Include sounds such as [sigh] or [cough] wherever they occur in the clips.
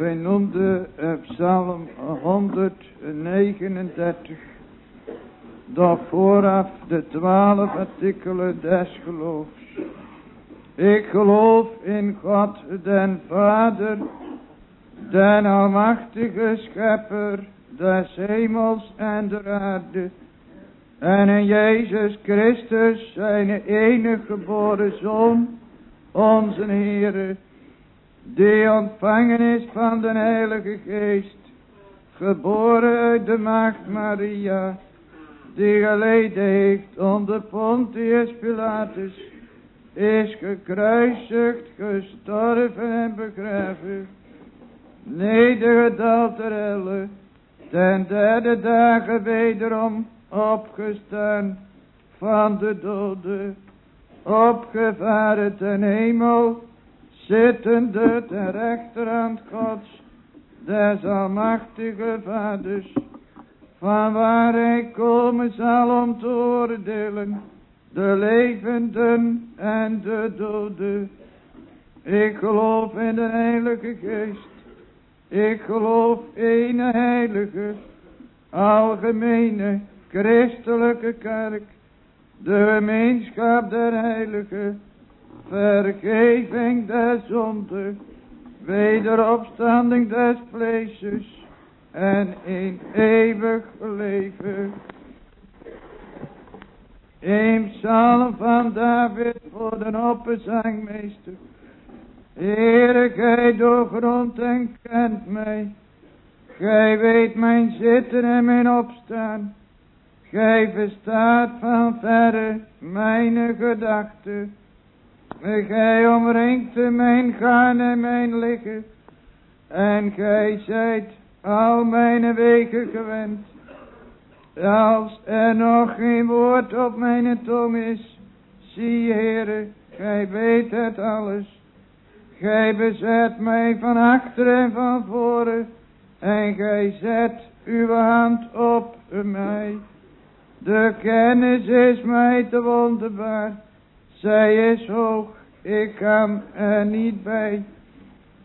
Wij noemden uh, Psalm 139. Dat vooraf de twaalf artikelen des geloofs. Ik geloof in God den Vader, den almachtige schepper des hemels en der aarde. En in Jezus Christus zijn enige geboren Zoon, onze Heere, die ontvangen is van de Heilige Geest, geboren uit de Maagd Maria, die geleden heeft onder Pontius Pilatus, is gekruisigd, gestorven en begraven, nedergedaald ter helle, ten derde dagen wederom opgestaan van de doden, opgevaren ten hemel, zittende ter rechterhand Gods, des almachtige vaders, van waar hij komen zal om te oordelen, de levenden en de doden. Ik geloof in de Heilige Geest. Ik geloof in heilige, algemene, christelijke kerk, de gemeenschap der heiligen, vergeving der zonde, wederopstanding des vleesjes en in eeuwig leven. Een psalm van David voor de opperzangmeester. Heere, gij doorgrond en kent mij. Gij weet mijn zitten en mijn opstaan. Gij verstaat van verre mijn gedachten. Gij omringt mijn gaan en mijn liggen. En gij zijt al mijn wegen gewend. Als er nog geen woord op mijn tong is, zie Heere, gij weet het alles. Gij bezet mij van achter en van voren, en gij zet uw hand op mij. De kennis is mij te wonderbaar, zij is hoog, ik kan er niet bij.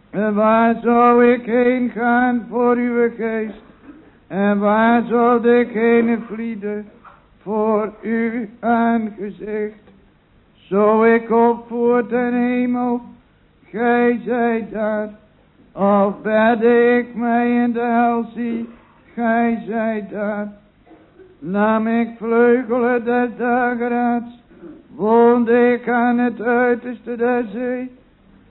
En waar zou ik heen gaan voor uw geest? En waar zou ik heen vlieden voor uw aangezicht? Zo ik opvoer ten hemel, gij zijt daar. Of bedde ik mij in de hel zie, gij zijt daar. Nam ik vleugelen des dageraads, woonde ik aan het uiterste der zee.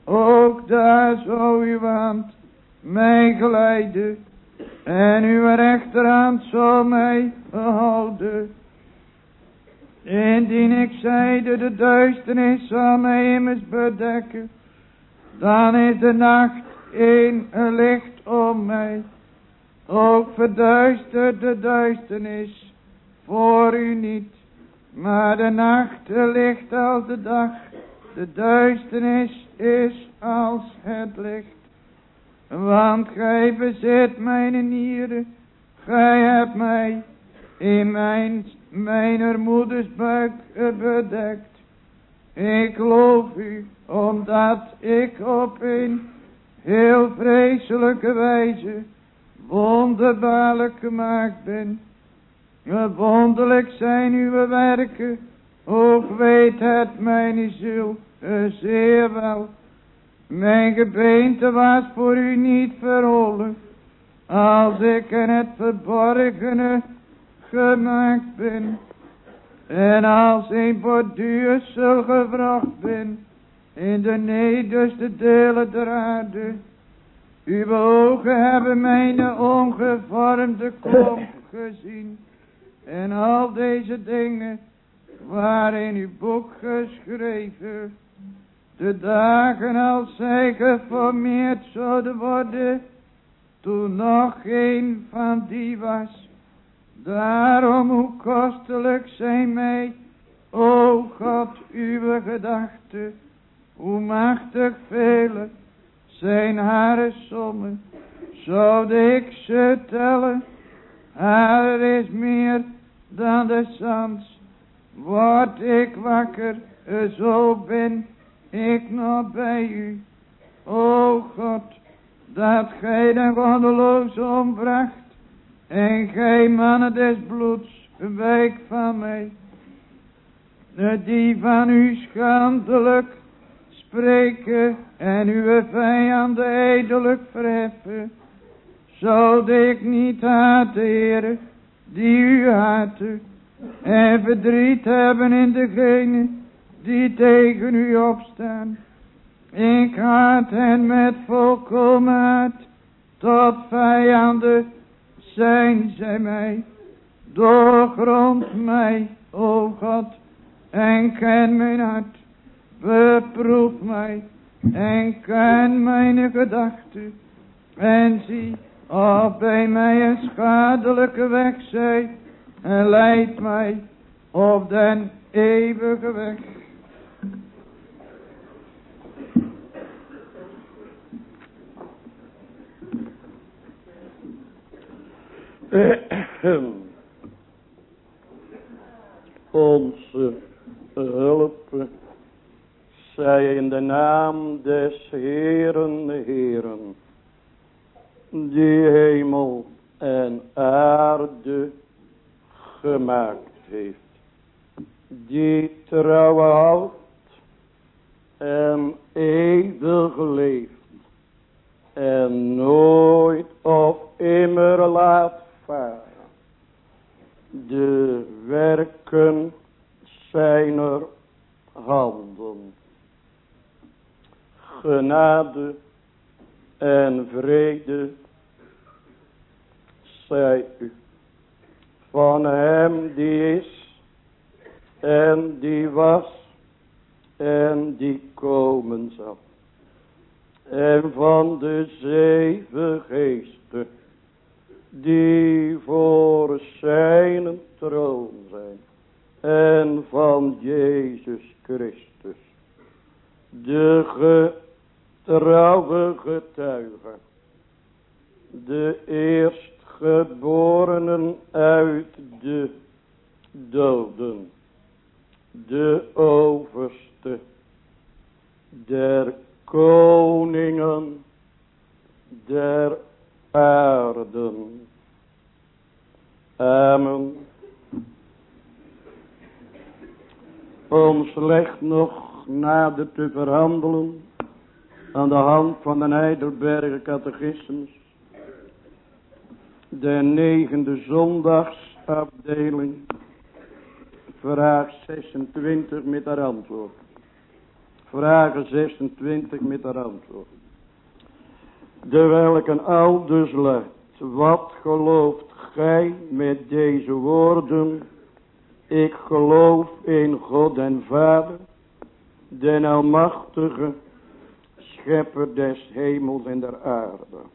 Ook daar zou uw hand mij geleiden. En uw rechterhand zal mij behouden. Indien ik zeide de duisternis zal mij immers bedekken. Dan is de nacht een licht om mij. Ook verduistert de duisternis voor u niet. Maar de nacht ligt als de dag. De duisternis is als het licht. Want gij bezit mijn nieren. Gij hebt mij in mijn, moeders buik bedekt. Ik loof u, omdat ik op een heel vreselijke wijze wonderbaarlijk gemaakt ben. Wonderlijk zijn uw werken, ook weet het mijn ziel zeer wel. Mijn gebeente was voor u niet verhollen, als ik in het verborgene gemaakt ben. En als een borduursel gevraagd ben, in de nederste delen der aarde. Uw ogen hebben mijn ongevormde klomp gezien. En al deze dingen waren in uw boek geschreven. De dagen als zij geformeerd zouden worden, toen nog geen van die was. Daarom hoe kostelijk zijn mij, o God, uw gedachten, hoe machtig vele zijn haar sommen, zou ik ze tellen, haar is meer dan de zand. Word ik wakker, zo ben ik nog bij u. O God, dat gij de goddeloos ombracht, en gij mannen des bloeds, wijk van mij, die van u schandelijk spreken en uw vijanden edelijk verheffen, zou ik niet haat, Heer, die u haten, en verdriet hebben in degene die tegen u opstaan. Ik haat hen met volkomenheid, tot vijanden zijn zij mij. Doorgrond mij, o God, en ken mijn hart. Beproef mij en ken mijn gedachten. En zie of bij mij een schadelijke weg zij. En leid mij op den eeuwige weg. [clears throat] Onze hulp zij in de naam des Heeren, Heeren, die hemel en aarde gemaakt heeft, die trouw houdt en eeuwig leeft en nooit of immer laat varen. De werken zijner handen. Genade en vrede zij u van hem die is en die was en die komen zal. En van de zeven geesten die voor zijn troon zijn. En van Jezus Christus. De getrouwe getuige. De eerstgeborenen uit de doden. De overste der koningen der aarden. Amen. Om slecht nog nader te verhandelen aan de hand van de Heidelberger catechismus. De negende zondagsafdeling. Vraag 26 met haar antwoord. Vraag 26 met haar antwoord. De welke al dus luidt. Wat gelooft gij met deze woorden? Ik geloof in God en Vader, den Almachtige, Schepper des hemels en der aarde.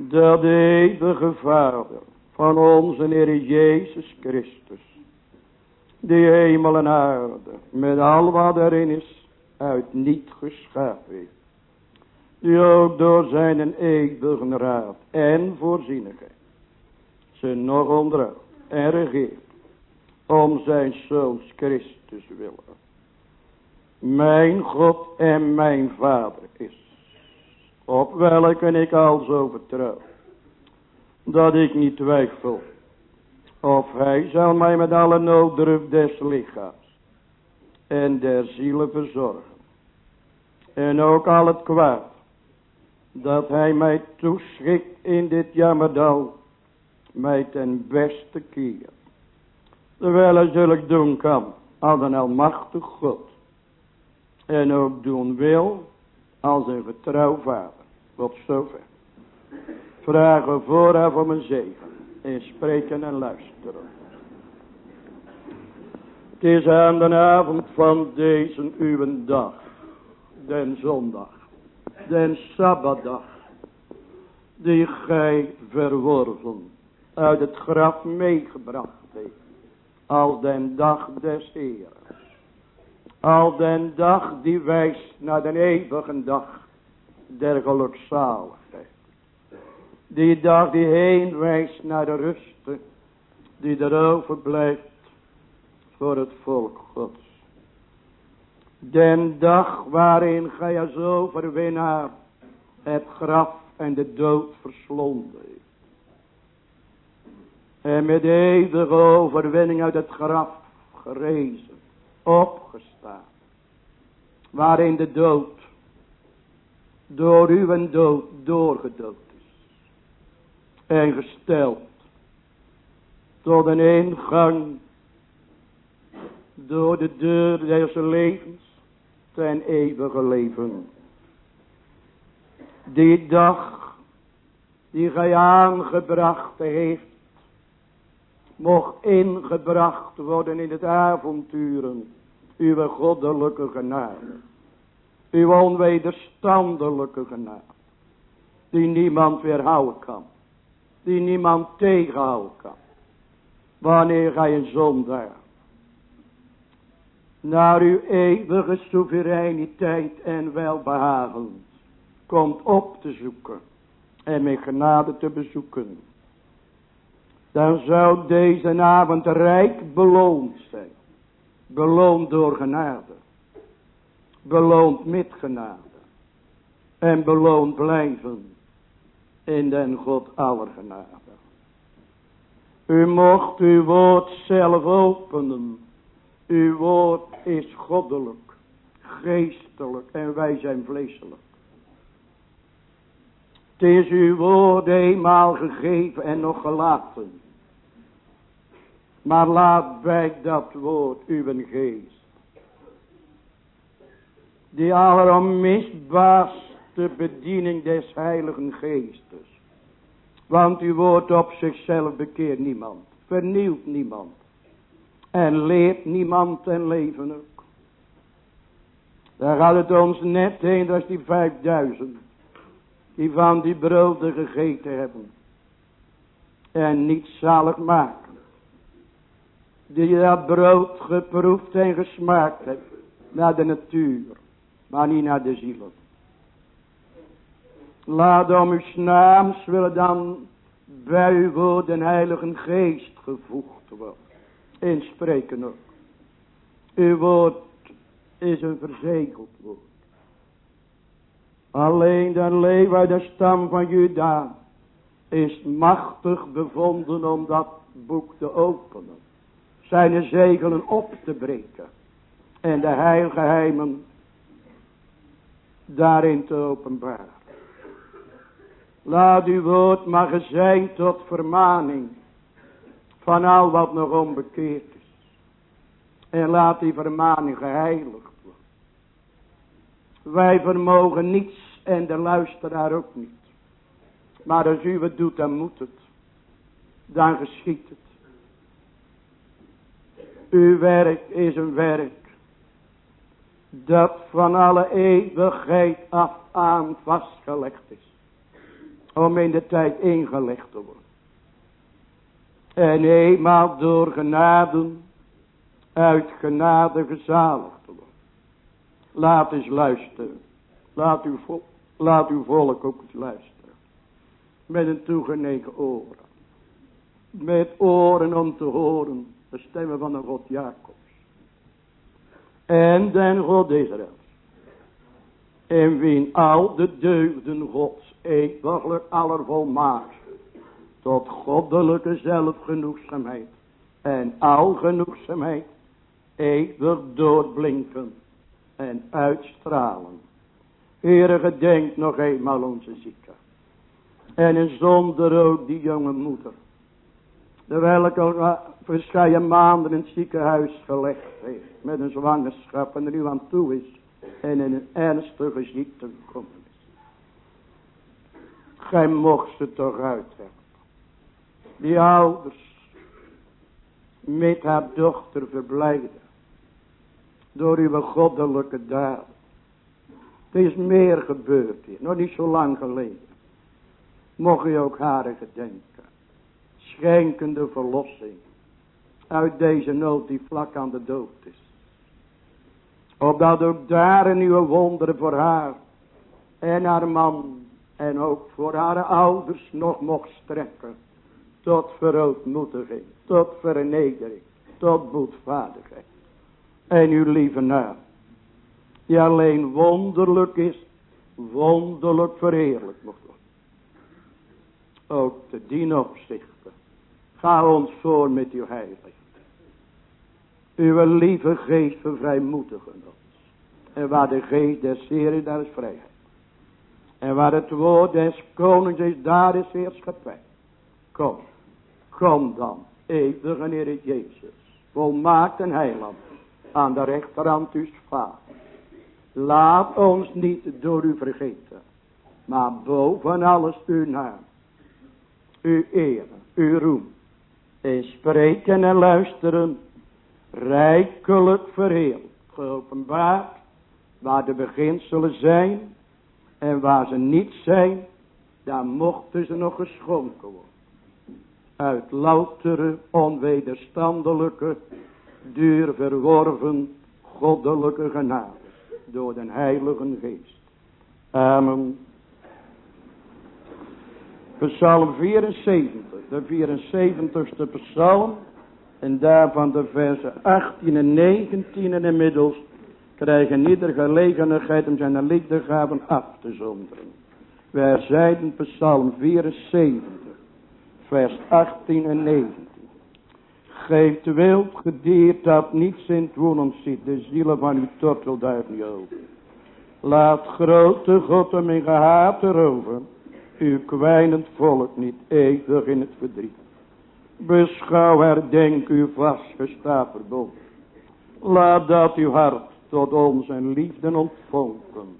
Dat de eeuwige Vader van onze Heer Jezus Christus, die hemel en aarde, met al wat erin is, uit niet geschapen heeft die ook door zijn eeuwige raad en voorzienigheid ze nog onderhoudt en regeert om zijn zoons Christus willen. Mijn God en mijn Vader is, op welke ik al zo vertrouw, dat ik niet twijfel of hij zal mij met alle nooddruk des lichaams en der zielen verzorgen. En ook al het kwaad dat hij mij toeschikt in dit jammerdal, mij ten beste keer. Terwijl hij zulk doen kan, als een almachtig God. En ook doen wil, als een vertrouw vader. Tot zover. Vragen vooraf om een zegen. En spreken en luisteren. Het is aan de avond van deze uw dag. Den zondag den Sabbatdag, die gij verworven, uit het graf meegebracht heeft, als den dag des Heeren. Al den dag die wijst naar de eeuwige dag der gelukzaligheid. Die dag die heen wijst naar de rust die erover blijft voor het volk Gods. Den dag waarin gij als overwinnaar het graf en de dood verslonden. En met eeuwige overwinning uit het graf gerezen, opgestaan. Waarin de dood door uw dood doorgedood is. En gesteld tot een ingang door de deur des levens ten eeuwige leven. Die dag die gij aangebracht heeft, mocht ingebracht worden in het avonturen, uw goddelijke genade, uw onwederstandelijke genade, die niemand weerhouden kan, die niemand tegenhouden kan, wanneer gij een zondaar naar uw eeuwige soevereiniteit en welbehagen komt op te zoeken en met genade te bezoeken. Dan zou deze avond rijk beloond zijn. Beloond door genade. Beloond met genade. En beloond blijven in den God aller genade. U mocht uw woord zelf openen uw woord is goddelijk, geestelijk en wij zijn vleeselijk. Het is uw woord eenmaal gegeven en nog gelaten. Maar laat bij dat woord uw geest. Die alleronmisbaarste bediening des heiligen geestes. Want uw woord op zichzelf bekeert niemand. Vernieuwt niemand. En leert niemand ten leven ook. Daar gaat het ons net heen, is die vijfduizend. Die van die broden gegeten hebben. En niet zalig maken. Die dat brood geproefd en gesmaakt hebben. Naar de natuur. Maar niet naar de zielen. Laat om uw naams willen dan bij uw woord den heilige geest gevoegd worden inspreken ook. Uw woord is een verzegeld woord. Alleen de leeuw uit de stam van Juda is machtig bevonden om dat boek te openen. Zijn zegelen op te breken. En de heilgeheimen daarin te openbaren. Laat uw woord maar zijn tot vermaning van al wat nog onbekeerd is. En laat die vermaning geheiligd worden. Wij vermogen niets en de luisteraar ook niet. Maar als u het doet, dan moet het. Dan geschiet het. Uw werk is een werk dat van alle eeuwigheid af aan vastgelegd is. Om in de tijd ingelegd te worden. En eenmaal door genade, uit genade gezaligd worden. Laat eens luisteren. Laat uw, volk, laat uw volk ook eens luisteren. Met een toegenegen oren. Met oren om te horen de stemmen van de God Jacobs. En den God Israëls. En wie al de deugden Gods eeuwiglijk allervolmaakt tot goddelijke zelfgenoegzaamheid en algenoegzaamheid eeuwig doorblinken en uitstralen. Heere, gedenk nog eenmaal onze zieke. En in zonder ook die jonge moeder. De welke al verschillende maanden in het ziekenhuis gelegd heeft. Met een zwangerschap en er nu aan toe is. En in een ernstige ziekte gekomen is. Gij mocht ze toch uit hebben die ouders met haar dochter verblijden. Door uw goddelijke daad. Er is meer gebeurd hier, nog niet zo lang geleden. Mocht u ook haar gedenken. Schenkende verlossing. Uit deze nood die vlak aan de dood is. Opdat ook daar een nieuwe wonderen voor haar. En haar man. En ook voor haar ouders nog mocht strekken tot verootmoediging, tot vernedering, tot boetvaardigheid. En uw lieve naam, die alleen wonderlijk is wonderlijk verheerlijk mocht worden. Ook te dien opzichte. Ga ons voor met uw heiligheid. Uw lieve geest vervrijmoedigen ons. En waar de geest des Heren, daar is vrijheid. En waar het woord des konings is, daar is heerschappij. Kom, kom dan, eeuwige Heer Jezus, volmaakt en heiland, aan de rechterhand uw vader. Laat ons niet door u vergeten, maar boven alles uw naam, uw eer, uw roem, en spreken en luisteren, rijkelijk verheeld, geopenbaard, waar de beginselen zijn, en waar ze niet zijn, daar mochten ze nog geschonken worden. Uit loutere, onwederstandelijke, duur verworven, goddelijke genade. Door den heilige geest. Amen. Psalm 74, de 74ste psalm. En daarvan de versen 18 en 19 en inmiddels krijgen ieder gelegenheid om zijn liefdegaven af te zonderen. Wij zeiden psalm 74, vers 18 en 19. Geeft wild gediert dat niets in het wonen ziet, de zielen van uw tortel daar niet over. Laat grote God hem in gehaat erover, uw kwijnend volk niet eeuwig in het verdriet. Beschouw herdenk uw vastgestaat verbond. Laat dat uw hart tot ons en liefde ontvonken.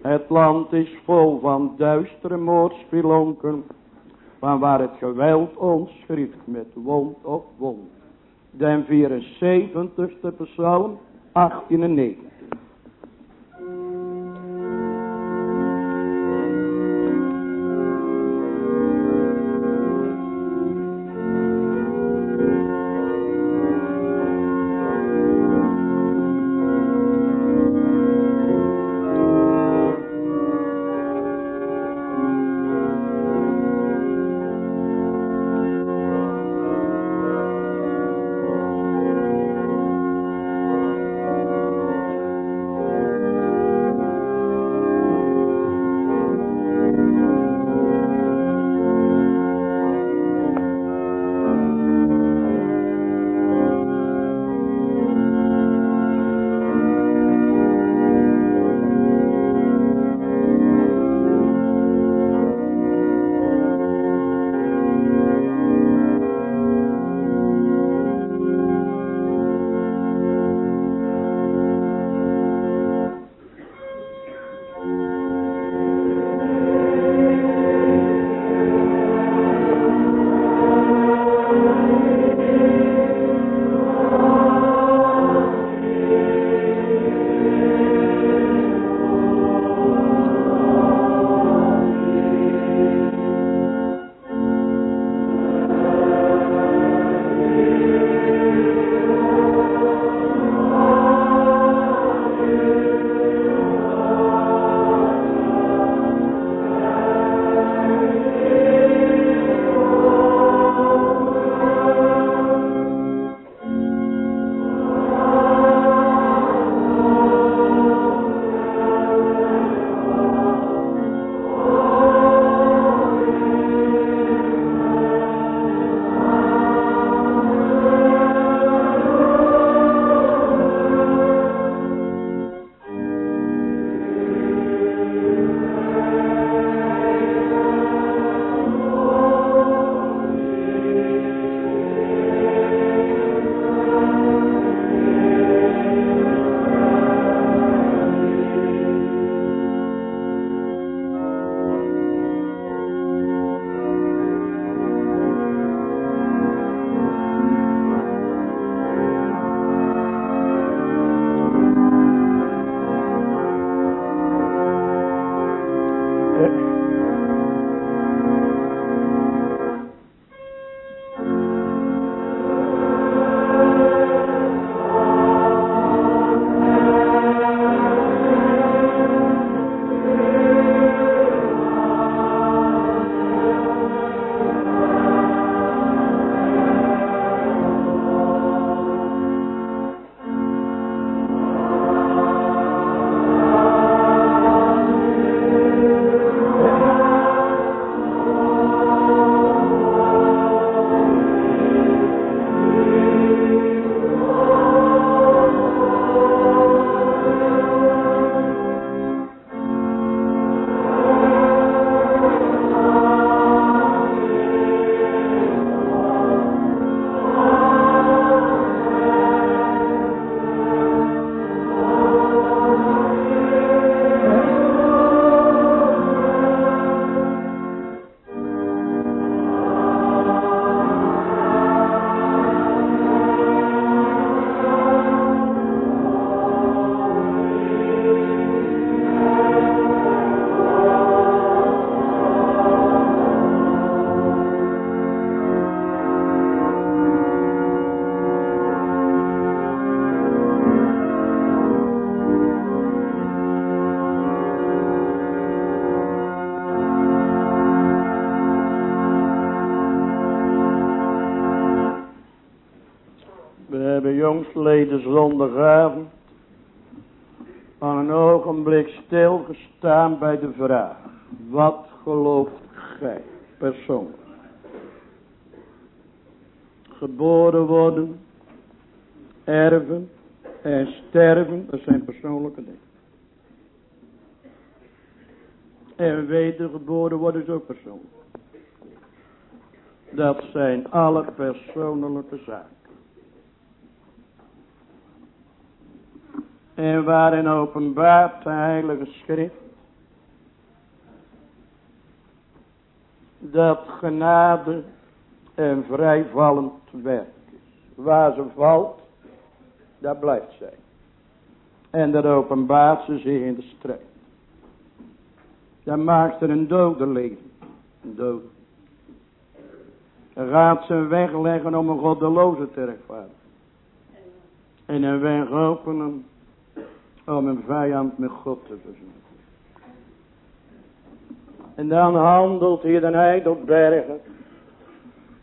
Het land is vol van duistere moordspilonken, van waar het geweld ons schrift met wond op wond. Den 74ste psalm, 18 en 19. Jongstleden zondagavond aan een ogenblik stilgestaan bij de vraag. Wat gelooft gij persoonlijk? Geboren worden, erven en sterven, dat zijn persoonlijke dingen. En wedergeboren worden is ook persoonlijk. Dat zijn alle persoonlijke zaken. En waarin openbaart de heilige schrift. Dat genade een vrijvallend werk is. Waar ze valt, daar blijft zij. En dat openbaart ze zich in de strijd. Dan maakt er een dode leven. Een dode. Dan gaat ze een weg leggen om een goddeloze te. En een weg openen om een vijand met God te verzoenen. En dan handelt hier de Heidelberger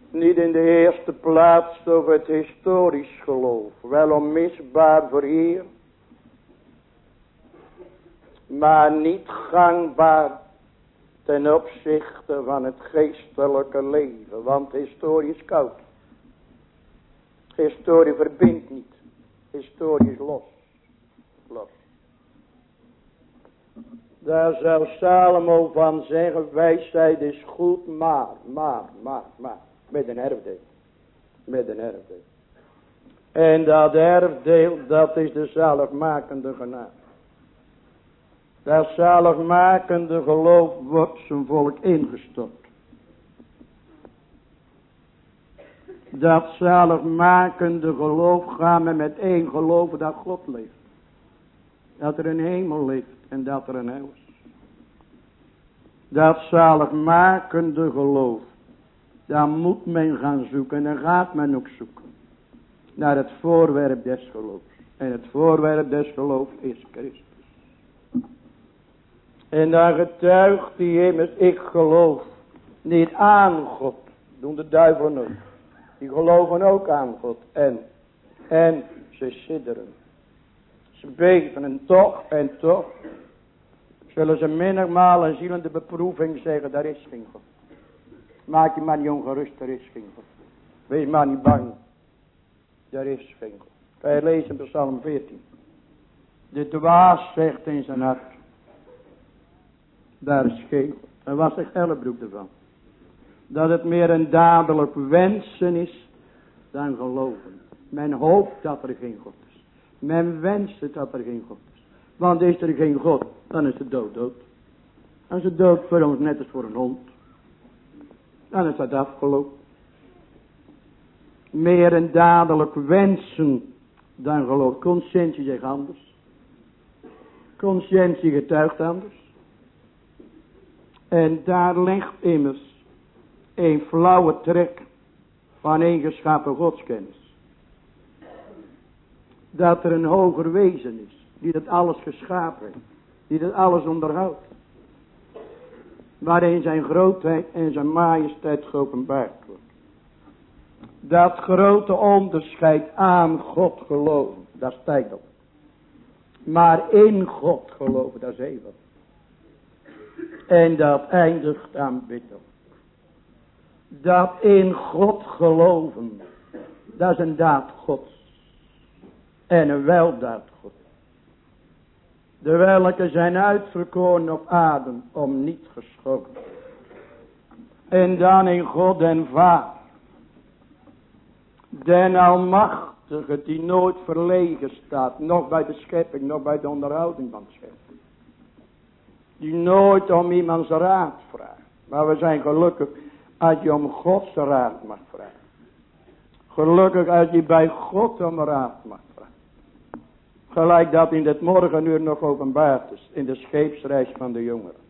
niet in de eerste plaats over het historisch geloof, wel onmisbaar voor hier, maar niet gangbaar ten opzichte van het geestelijke leven, want historie is koud. Historie verbindt niet, historie is los. Daar zou Salomo van zeggen, wijsheid is goed, maar, maar, maar, maar, met een erfdeel. Met een erfdeel. En dat erfdeel, dat is de zaligmakende genade. Dat zaligmakende geloof wordt zijn volk ingestort. Dat zaligmakende geloof gaan we met één geloven dat God leeft. Dat er een hemel leeft en dat er een hel is. Dat zaligmakende geloof. Daar moet men gaan zoeken en dan gaat men ook zoeken. Naar het voorwerp des geloofs. En het voorwerp des geloofs is Christus. En dan getuigt hij immers, ik geloof niet aan God. Doen de duivelen ook. Die geloven ook aan God. En, en ze sidderen. Ze beven en toch en toch. Zullen ze menigmaal een zielende beproeving zeggen, daar is geen God. Maak je maar niet ongerust, er is geen God. Wees maar niet bang. Er is geen God. Kan je lezen in Psalm 14. De dwaas zegt in zijn hart. Daar is geen God. En was zegt Ellebroek ervan? Dat het meer een dadelijk wensen is dan geloven. Men hoopt dat er geen God. Men wenst dat er geen God is. Want is er geen God, dan is de dood dood. Dan is de dood voor ons net als voor een hond. Dan is dat afgelopen. Meer een dadelijk wensen dan geloof. Conscientie zegt anders. Conscientie getuigt anders. En daar ligt immers een flauwe trek van ingeschapen godskennis. Dat er een hoger wezen is, die dat alles geschapen heeft, die dat alles onderhoudt. Waarin zijn grootheid en zijn majesteit geopenbaard wordt. Dat grote onderscheid aan God geloven, dat is tijdelijk. Maar in God geloven, dat is eeuwig. En dat eindigt aanbidden. Dat in God geloven. Dat is een daad Gods. En een weldaad God. De welke zijn uitverkoren op adem om niet geschoten. En dan in God en Vader. Den Almachtige die nooit verlegen staat. Nog bij de schepping, nog bij de onderhouding van schepping. Die nooit om iemands raad vraagt. Maar we zijn gelukkig als je om Gods raad mag vragen. Gelukkig als je bij God om raad mag. Gelijk dat in dit morgenuur nog openbaard is. In de scheepsreis van de jongeren.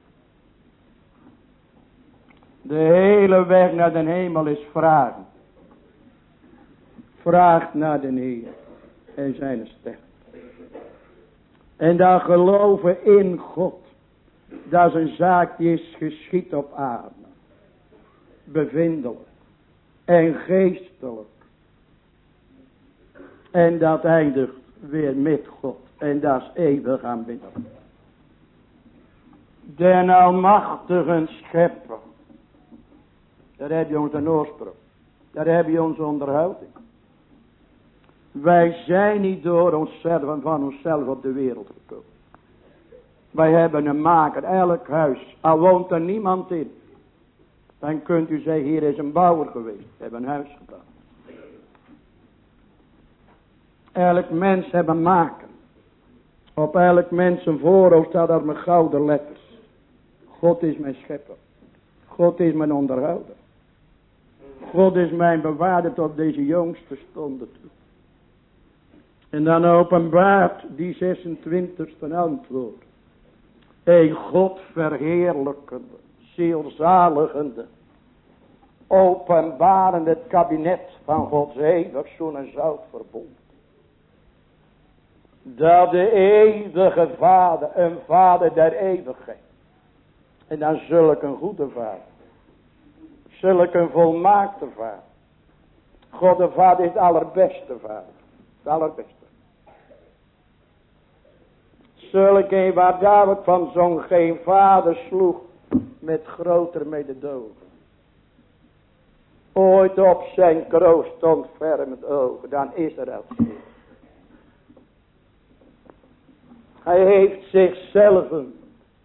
De hele weg naar de hemel is vragen. Vraagt naar de Heer. En zijn ster. En dan geloven in God. Dat is een zaak die is geschied op aarde. Bevindelijk. En geestelijk. En dat eindigt weer met God. En dat is eeuwig aanbidden. Den almachtige schepper. Daar heb je onze oorsprong. Daar heb je onze onderhouding. Wij zijn niet door onszelf en van onszelf op de wereld gekomen. Wij hebben een maker, elk huis, al woont er niemand in. Dan kunt u zeggen, hier is een bouwer geweest, we hebben een huis gebouwd. Elk mens heeft een maker. Op elk mens een voorhoofd staat er met gouden letters. God is mijn schepper. God is mijn onderhouder. God is mijn bewaarder tot deze jongste stonden toe. En dan openbaart die 26e antwoord. Een God verheerlijkende, zielzaligende, openbarende het kabinet van Gods eeuwig zo'n en zout. Dat de eeuwige vader, een vader der eeuwigheid. En dan zulk een goede vader. Zulk een volmaakte vader. God de vader is het allerbeste vader. Het allerbeste. Zulk een waar David van zong geen vader sloeg met groter mededogen. Ooit op zijn kroost stond ver met ogen dan Israël. Hij heeft zichzelf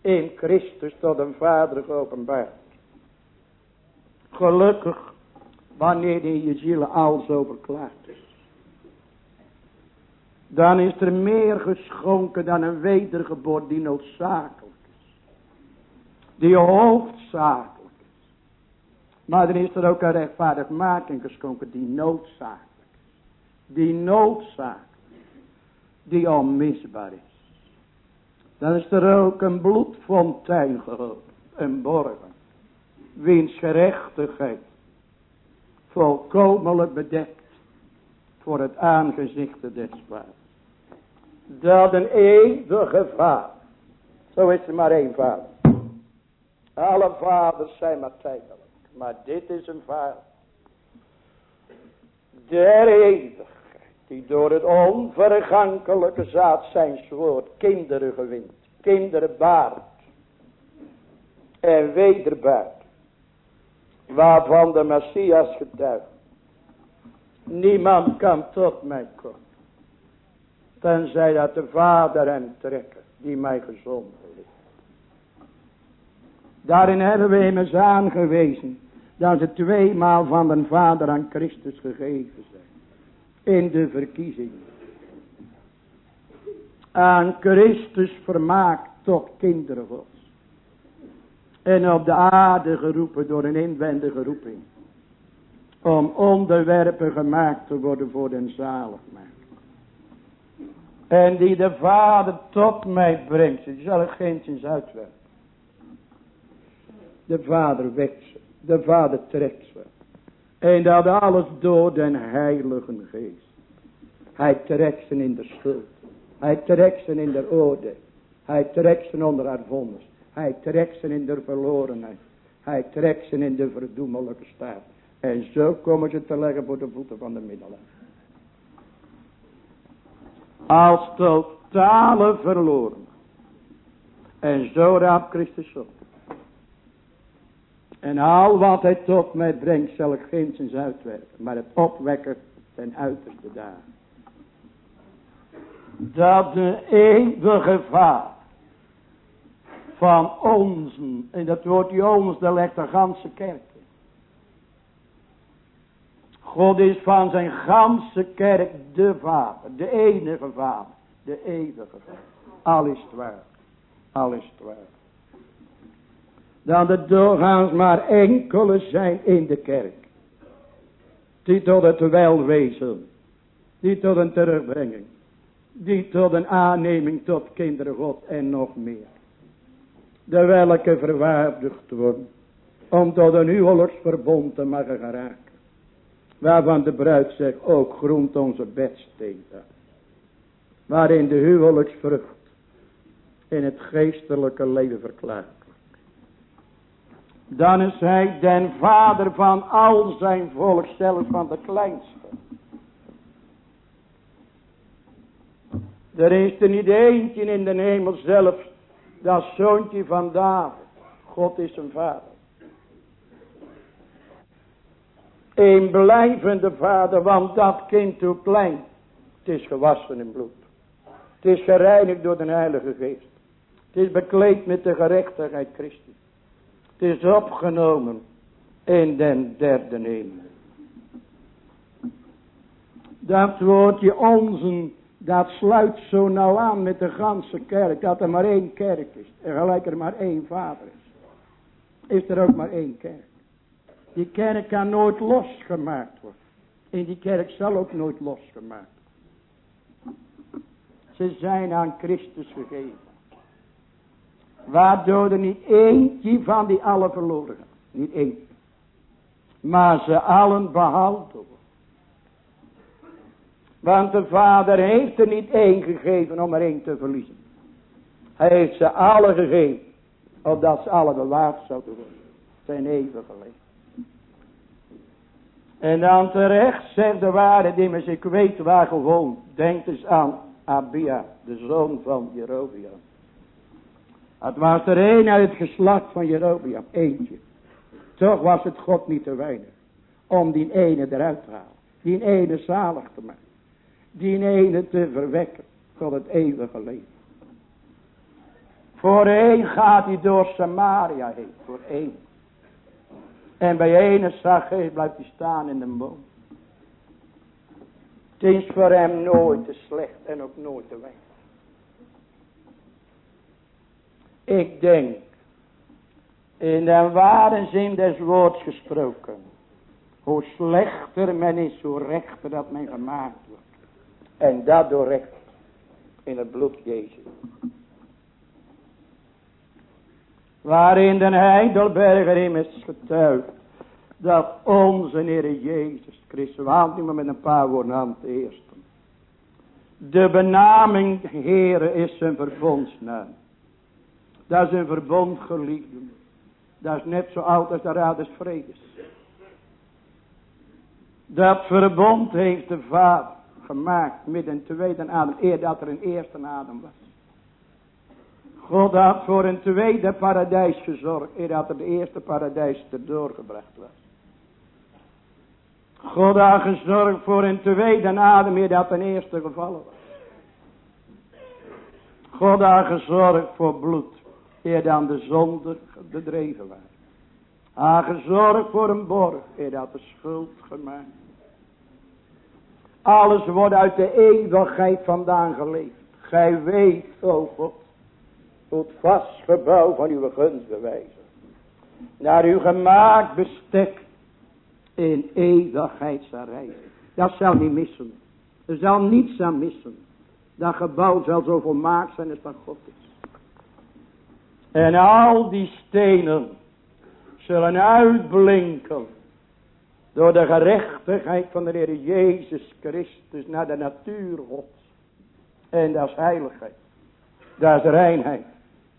in Christus tot een vader geopenbaard. Gelukkig wanneer in je ziel alles overklaard is. Dan is er meer geschonken dan een wedergeboorte die noodzakelijk is. Die hoofdzakelijk is. Maar dan is er ook een rechtvaardigmaking geschonken die noodzakelijk is. Die noodzakelijk Die onmisbaar is. Dan is er ook een bloedfontein gehoord. Een borgen. Wiens gerechtigheid volkomenlijk bedekt voor het aangezicht des vaders dat een eeuwige vader. Zo is er maar één vader. Alle vaders zijn maar tijdelijk. Maar dit is een vader. Der eeuwigheid. Die door het onvergankelijke zaad zijn woord kinderen gewint. Kinderen baart. En wederbaart. Waarvan de Messias getuigt. Niemand kan tot mij komen Tenzij dat de vader hem trekken. Die mij gezond heeft. Daarin hebben we immers aangewezen. Dat ze tweemaal van de vader aan Christus gegeven zijn. In de verkiezing. Aan Christus vermaakt tot kinderen gods. En op de aarde geroepen door een inwendige roeping. Om onderwerpen gemaakt te worden voor den zaligmaker. En die de vader tot mij brengt. Die zal ik geen uitwerken. De vader wekt ze. De vader trekt ze. En dat alles door den heilige geest. Hij trekt ze in de schuld. Hij trekt ze in de orde. Hij trekt ze onder haar vonnis. Hij trekt ze in de verlorenheid. Hij trekt ze in de verdoemelijke staat. En zo komen ze te leggen voor de voeten van de middelen als totale verloren. En zo raapt Christus op. En al wat hij tot mij brengt zal ik geen zins uitwerken. Maar het opwekken ten uiterste daar. Dat de eeuwige vader van ons, en dat woord die ons, daar legt de ganse kerk God is van zijn ganse kerk de vader. De enige vader. De eeuwige vader. Al is het waar. Al is het waar. Dan er doorgaans maar enkele zijn in de kerk. Die tot het welwezen. Die tot een terugbrenging. Die tot een aanneming tot kinderen God en nog meer. De welke verwaardigd worden. Om tot een huwelijksverbond te mogen geraken. Waarvan de bruid zegt, ook groent onze bedsteen. Waarin de huwelijksvrucht in het geestelijke leven verklaart. Dan is hij den vader van al zijn volk, zelfs van de kleinste. Er is er niet eentje in de hemel zelf. Dat zoontje van David. God is zijn vader. Een blijvende vader, want dat kind hoe klein. Het is gewassen in bloed. Het is gereinigd door de Heilige Geest. Het is bekleed met de gerechtigheid Christus. Het is opgenomen in den derde hemel. Dat woordje onze, dat sluit zo nauw aan met de ganse kerk. Dat er maar één kerk is. En gelijk er maar één vader is. Is er ook maar één kerk. Die kerk kan nooit losgemaakt worden. En die kerk zal ook nooit losgemaakt worden. Ze zijn aan Christus gegeven. Waardoor er niet eentje van die alle verloren. Niet één. Maar ze allen behouden. Want de vader heeft er niet één gegeven om er één te verliezen. Hij heeft ze alle gegeven. Opdat ze alle bewaard zouden worden. Zijn eeuwige leven. En dan terecht zegt de waarde dimmers, ik weet waar gewoon. Denk eens aan Abia, de zoon van Jerobeam. Het was er een uit het geslacht van Jerobeam, eentje. Toch was het God niet te weinig. Om die ene eruit te halen. Die ene zalig te maken. Die ene te verwekken tot het eeuwige leven. Voor één gaat hij door Samaria heen. Voor één. En bij ene Zacchaeus blijft hij staan in de boom. Het is voor hem nooit te slecht en ook nooit te weinig. Ik denk, in de ware zin des woords gesproken, hoe slechter men is, hoe rechter dat men gemaakt wordt. En dat door recht in het bloed Jezus. Waarin de Heidelberger immers getuigt. Dat onze Heer Jezus Christus. Want niet maar met een paar woorden aan het eerste. De benaming Heere is zijn verbondsnaam. Dat is een verbond geliefde. Dat is net zo oud als de raad des vredes. Dat verbond heeft de vader gemaakt met een tweede adem. Eer dat er een eerste adem was. God had voor een tweede paradijs gezorgd. Eer dat er de eerste paradijs erdoor gebracht was. God had gezorgd voor een tweede adem. Eer dat een eerste gevallen was. God had gezorgd voor bloed. Eer dan de zonde bedreven waren. Had gezorgd voor een borg. Eer dat de schuld gemaakt. Alles wordt uit de eeuwigheid vandaan geleefd. Gij weet, o God, tot vast gebouw van uw gunstbewijzen. Naar uw gemaakt bestek in eeuwigheid zal reizen. Dat zal niet missen. Er zal niets aan missen. Dat gebouw zal zo volmaakt zijn als dat God is. En al die stenen zullen uitblinken door de gerechtigheid van de Heer Jezus Christus naar de natuur Gods. En dat is heiligheid. Dat is reinheid.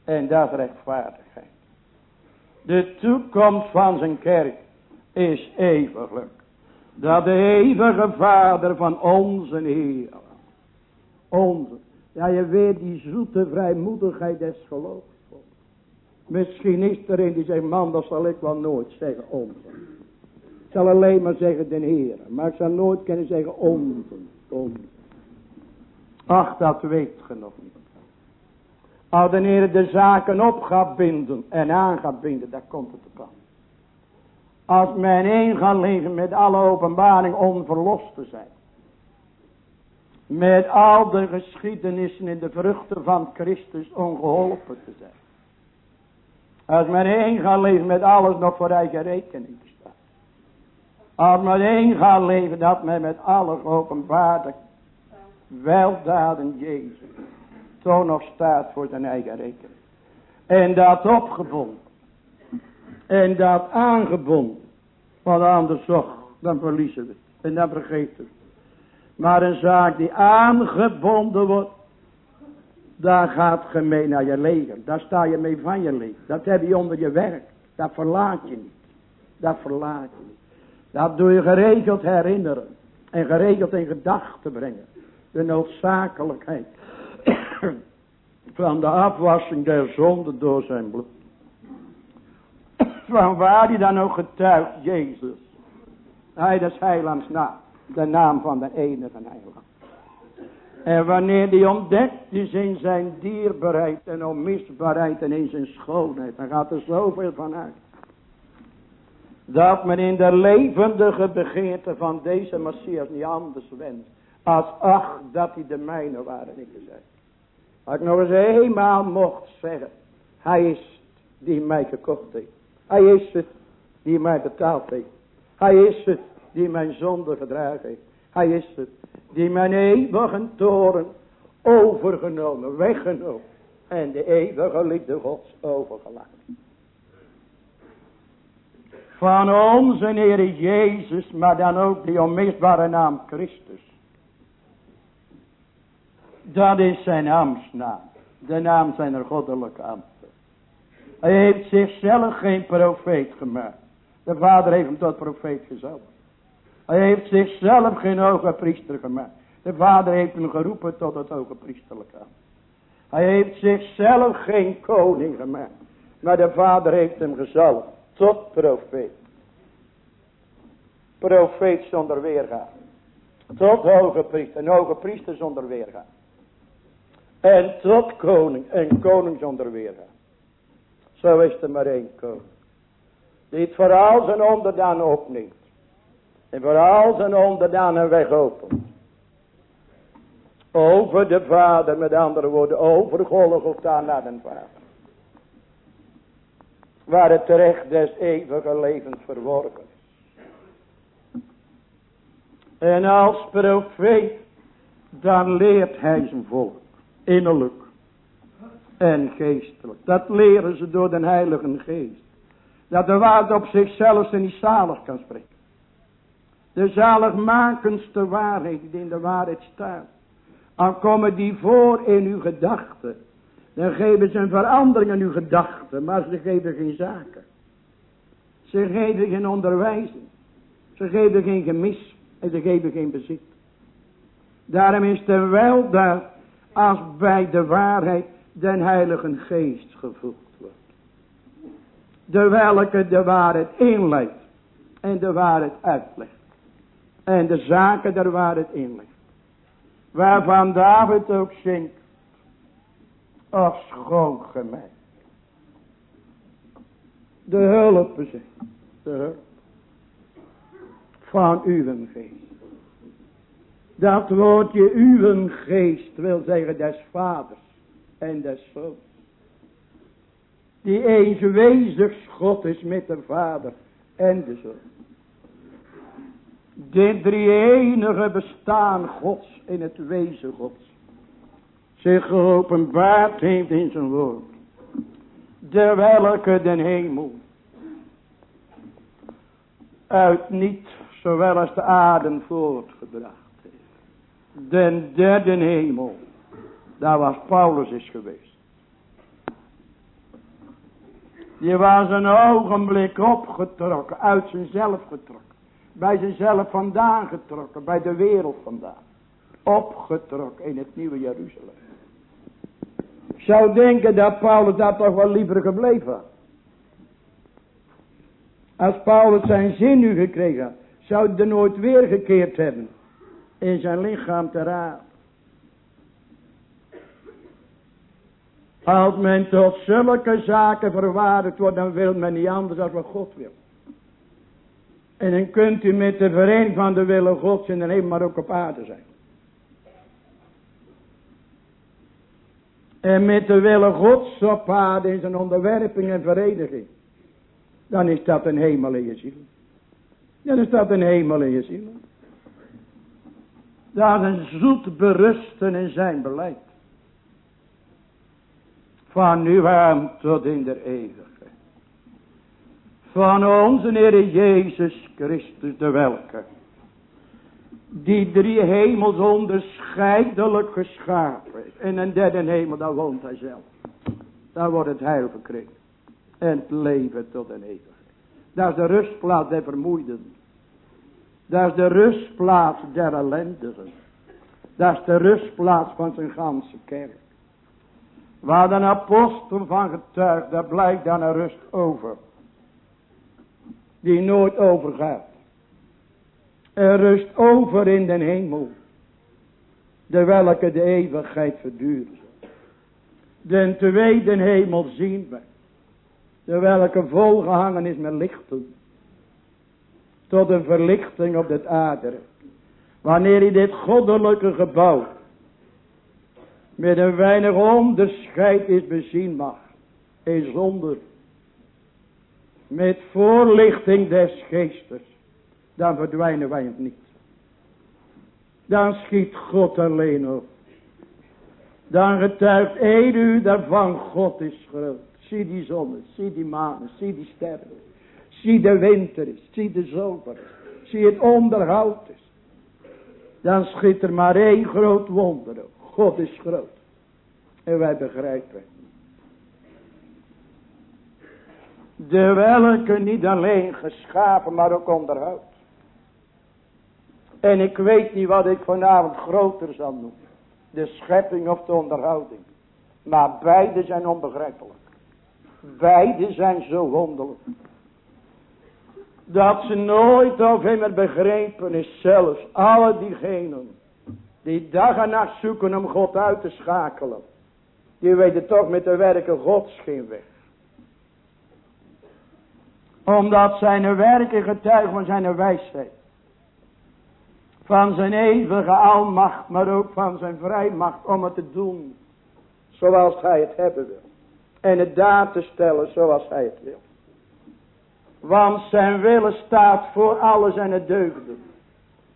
En dat is rechtvaardigheid. De toekomst van zijn kerk is eeuwiglijk. Dat de eeuwige Vader van onze Heer. Onze. Ja, je weet die zoete vrijmoedigheid des geloofs. Misschien is er een die zegt, man, dat zal ik wel nooit zeggen, onze. Ik zal alleen maar zeggen den Heer. Maar ik zal nooit kunnen zeggen, onze, onze. Ach, dat weet ge nog niet. Als de Heer de zaken op gaat binden en aan gaat binden, dan komt het te pas. Als men één gaat leven met alle openbaring onverlost te zijn. Met al de geschiedenissen en de vruchten van Christus ongeholpen te zijn. Als men één gaat leven met alles nog voor eigen rekening staat. Als men één gaat leven dat men met alles openbaarde weldaden Jezus toch nog staat voor zijn eigen rekening. En dat opgebonden. En dat aangebonden. Want anders toch, dan verliezen we En dan vergeet het. Maar een zaak die aangebonden wordt. Daar gaat je mee naar je leven. Daar sta je mee van je leven. Dat heb je onder je werk. Dat verlaat je niet. Dat verlaat je niet. Dat doe je geregeld herinneren. En geregeld in gedachten brengen. De noodzakelijkheid [coughs] van de afwassing der zonde door zijn bloed. [coughs] Van waar hij dan ook getuigt, Jezus. Hij des heilands naam, de naam van de enige heiland. En wanneer die ontdekt is in zijn dierbaarheid en onmisbaarheid en in zijn schoonheid, dan gaat er zoveel van uit. Dat men in de levendige begeerte van deze Messias niet anders wenst. Als ach dat hij de mijne waren, ik zei. Als ik nog eens eenmaal mocht zeggen. Hij is die mij gekocht heeft. Hij is het die mij betaald heeft. Hij is het die mijn zonde gedragen heeft. Hij is het die mijn eeuwige toren overgenomen, weggenomen. En de eeuwige liefde gods overgelaten. Van onze Heer Jezus, maar dan ook die onmisbare naam Christus. Dat is zijn ambtsnaam. De naam zijn goddelijke ambten. Hij heeft zichzelf geen profeet gemaakt. De vader heeft hem tot profeet gezet. Hij heeft zichzelf geen hoge priester gemaakt. De vader heeft hem geroepen tot het hoge priesterlijke. Hij heeft zichzelf geen koning gemaakt. Maar de vader heeft hem gezalfd tot profeet. Profeet zonder weerga. Tot hoge priester. Een hoge priester zonder weerga. En tot koning. En koning zonder weerga. Zo is er maar één koning. Die het vooral zijn onderdaan opneemt. En vooral zijn onderdanen weg opent. Over de vader, met andere woorden, over Golgotha naar den vader. Waar het terecht des eeuwige levens verworven is. En als profeet, dan leert hij zijn volk. Innerlijk en geestelijk. Dat leren ze door de heilige geest. Dat de waarde op zichzelf niet zalig kan spreken. De zaligmakendste waarheid die in de waarheid staat. Dan komen die voor in uw gedachten. Dan geven ze een verandering in uw gedachten. Maar ze geven geen zaken. Ze geven geen onderwijzing. Ze geven geen gemis. En ze geven geen bezit. Daarom is er wel als bij de waarheid den heilige geest gevoegd wordt. De welke de waarheid inleidt. En de waarheid uitlegt. En de zaken der waarheid inlegt. Waarvan David ook zingt. Of schoon. De hulp is De hulp. Van uw geest. Dat woordje uw geest wil zeggen des vaders en des zoons. Die eenswezig God is met de vader en de zoon. Dit drie enige bestaan Gods in het wezen Gods. Zich geopenbaard heeft in zijn woord. De welke den hemel. Uit niet zowel als de aarde voortgebracht heeft. Den derde hemel. Daar was Paulus is geweest. Die was een ogenblik opgetrokken. Uit zichzelf getrokken bij zichzelf vandaan getrokken, bij de wereld vandaan. Opgetrokken in het nieuwe Jeruzalem. Ik zou denken dat Paulus daar toch wel liever gebleven had. Als Paulus zijn zin nu gekregen had, zou hij er nooit weer gekeerd hebben in zijn lichaam te raad. Als men tot zulke zaken verwaardigd wordt, dan wil men niet anders dan wat God wil. En dan kunt u met de vereniging van de willen gods in de hemel maar ook op aarde zijn. En met de willen gods op aarde in zijn onderwerping en vereniging. Dan is dat een hemel in je ziel. Dan is dat een hemel in je ziel. Dat een zoet berusten in zijn beleid. Van nu aan tot in der eeuwigheid van onze Heer Jezus Christus de welke. Die drie hemels onderscheidelijk geschapen heeft. In een derde hemel, daar woont hij zelf. Daar wordt het heil verkregen. En het leven tot een eeuwigheid. Daar is de rustplaats der vermoeiden. Daar is de rustplaats der ellendigen. Daar is de rustplaats van zijn ganse kerk. Waar een apostel van getuigt, daar blijkt dan een rust over. Die nooit overgaat. Er rust over in den hemel. De welke de eeuwigheid verduurt. Den tweede hemel zien we. De welke volgehangen is met lichten. Tot een verlichting op het aarde. Wanneer hij dit goddelijke gebouw met een weinig onderscheid is bezien mag. Is zonder. Met voorlichting des geestes. Dan verdwijnen wij het niet. Dan schiet God alleen op. Dan getuigt één u daarvan God is groot. Zie die zon, zie die maan, zie die sterren. Zie de winter zie de zomer. Zie het onderhoud is. Dan schiet er maar één groot wonder. God is groot. En wij begrijpen. De welke niet alleen geschapen, maar ook onderhoudt. En ik weet niet wat ik vanavond groter zal noemen. De schepping of de onderhouding. Maar beide zijn onbegrijpelijk. Beide zijn zo wonderlijk. Dat ze nooit of immer begrepen is. Zelfs alle diegenen. Die dag en nacht zoeken om God uit te schakelen. Die weten toch met de werken gods geen weg. Omdat zijn werken getuigen van zijn wijsheid. Van zijn eeuwige almacht, maar ook van zijn vrijmacht om het te doen. Zoals hij het hebben wil. En het daar te stellen zoals hij het wil. Want zijn willen staat voor alles en het deugden.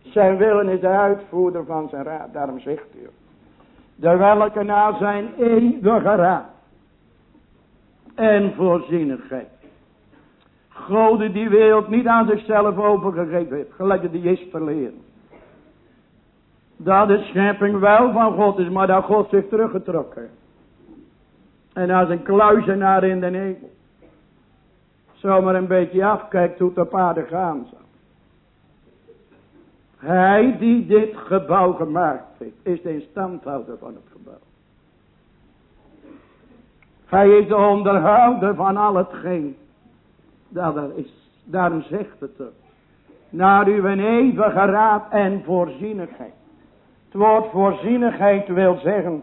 Zijn willen is de uitvoerder van zijn raad. Daarom zegt hij. De welke na zijn eeuwige raad. En voorzienigheid. God die wereld niet aan zichzelf overgegeven heeft. Gelijk die is verleden. Dat de schepping wel van God is. Maar dat God zich teruggetrokken En als een kluizenaar in de hemel. Zomaar een beetje afkijkt hoe het op aarde gaan. Hij die dit gebouw gemaakt heeft, is de instandhouder van het gebouw. Hij is de onderhouder van al hetgeen dat er is. Daarom zegt het er. Naar uw eeuwige raad en voorzienigheid. Het woord voorzienigheid wil zeggen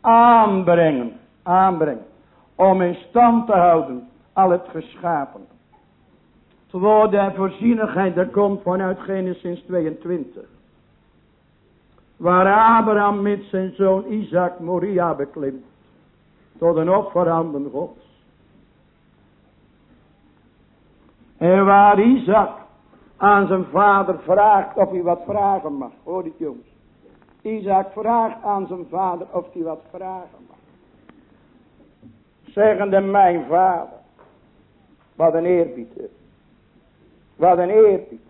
aanbrengen. Aanbrengen. Om in stand te houden al het geschapen. Het woord der voorzienigheid, dat komt vanuit Genesis 22. Waar Abraham met zijn zoon Isaac Moria beklimt. Tot een offerhanden gods. En waar Isaac aan zijn vader vraagt of hij wat vragen mag. Hoor dit jongens. Isaac vraagt aan zijn vader of hij wat vragen mag. Zeggende mijn vader. Wat een eerbied wat een eerbied.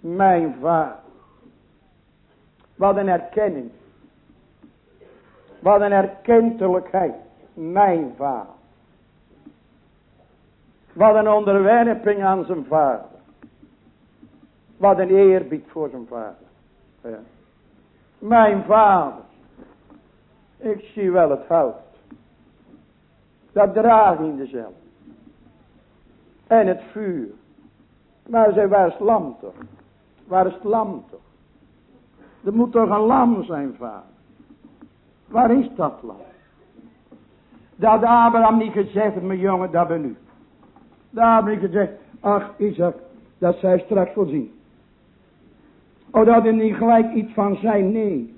Mijn vader. Wat een erkenning. Wat een erkentelijkheid. Mijn vader. Wat een onderwerping aan zijn vader. Wat een eerbied voor zijn vader. Ja. Mijn vader. Ik zie wel het hout. Dat draag in dezelfde en het vuur. Maar zei, waar is het lam toch? Waar is het lam toch? Er moet toch een lam zijn, vader. Waar is dat lam? Dat Abraham niet gezegd mijn jongen, dat ben u. Dat niet gezegd, ach Isaac, dat zij straks voorzien. Oh, dat er niet gelijk iets van zijn, nee.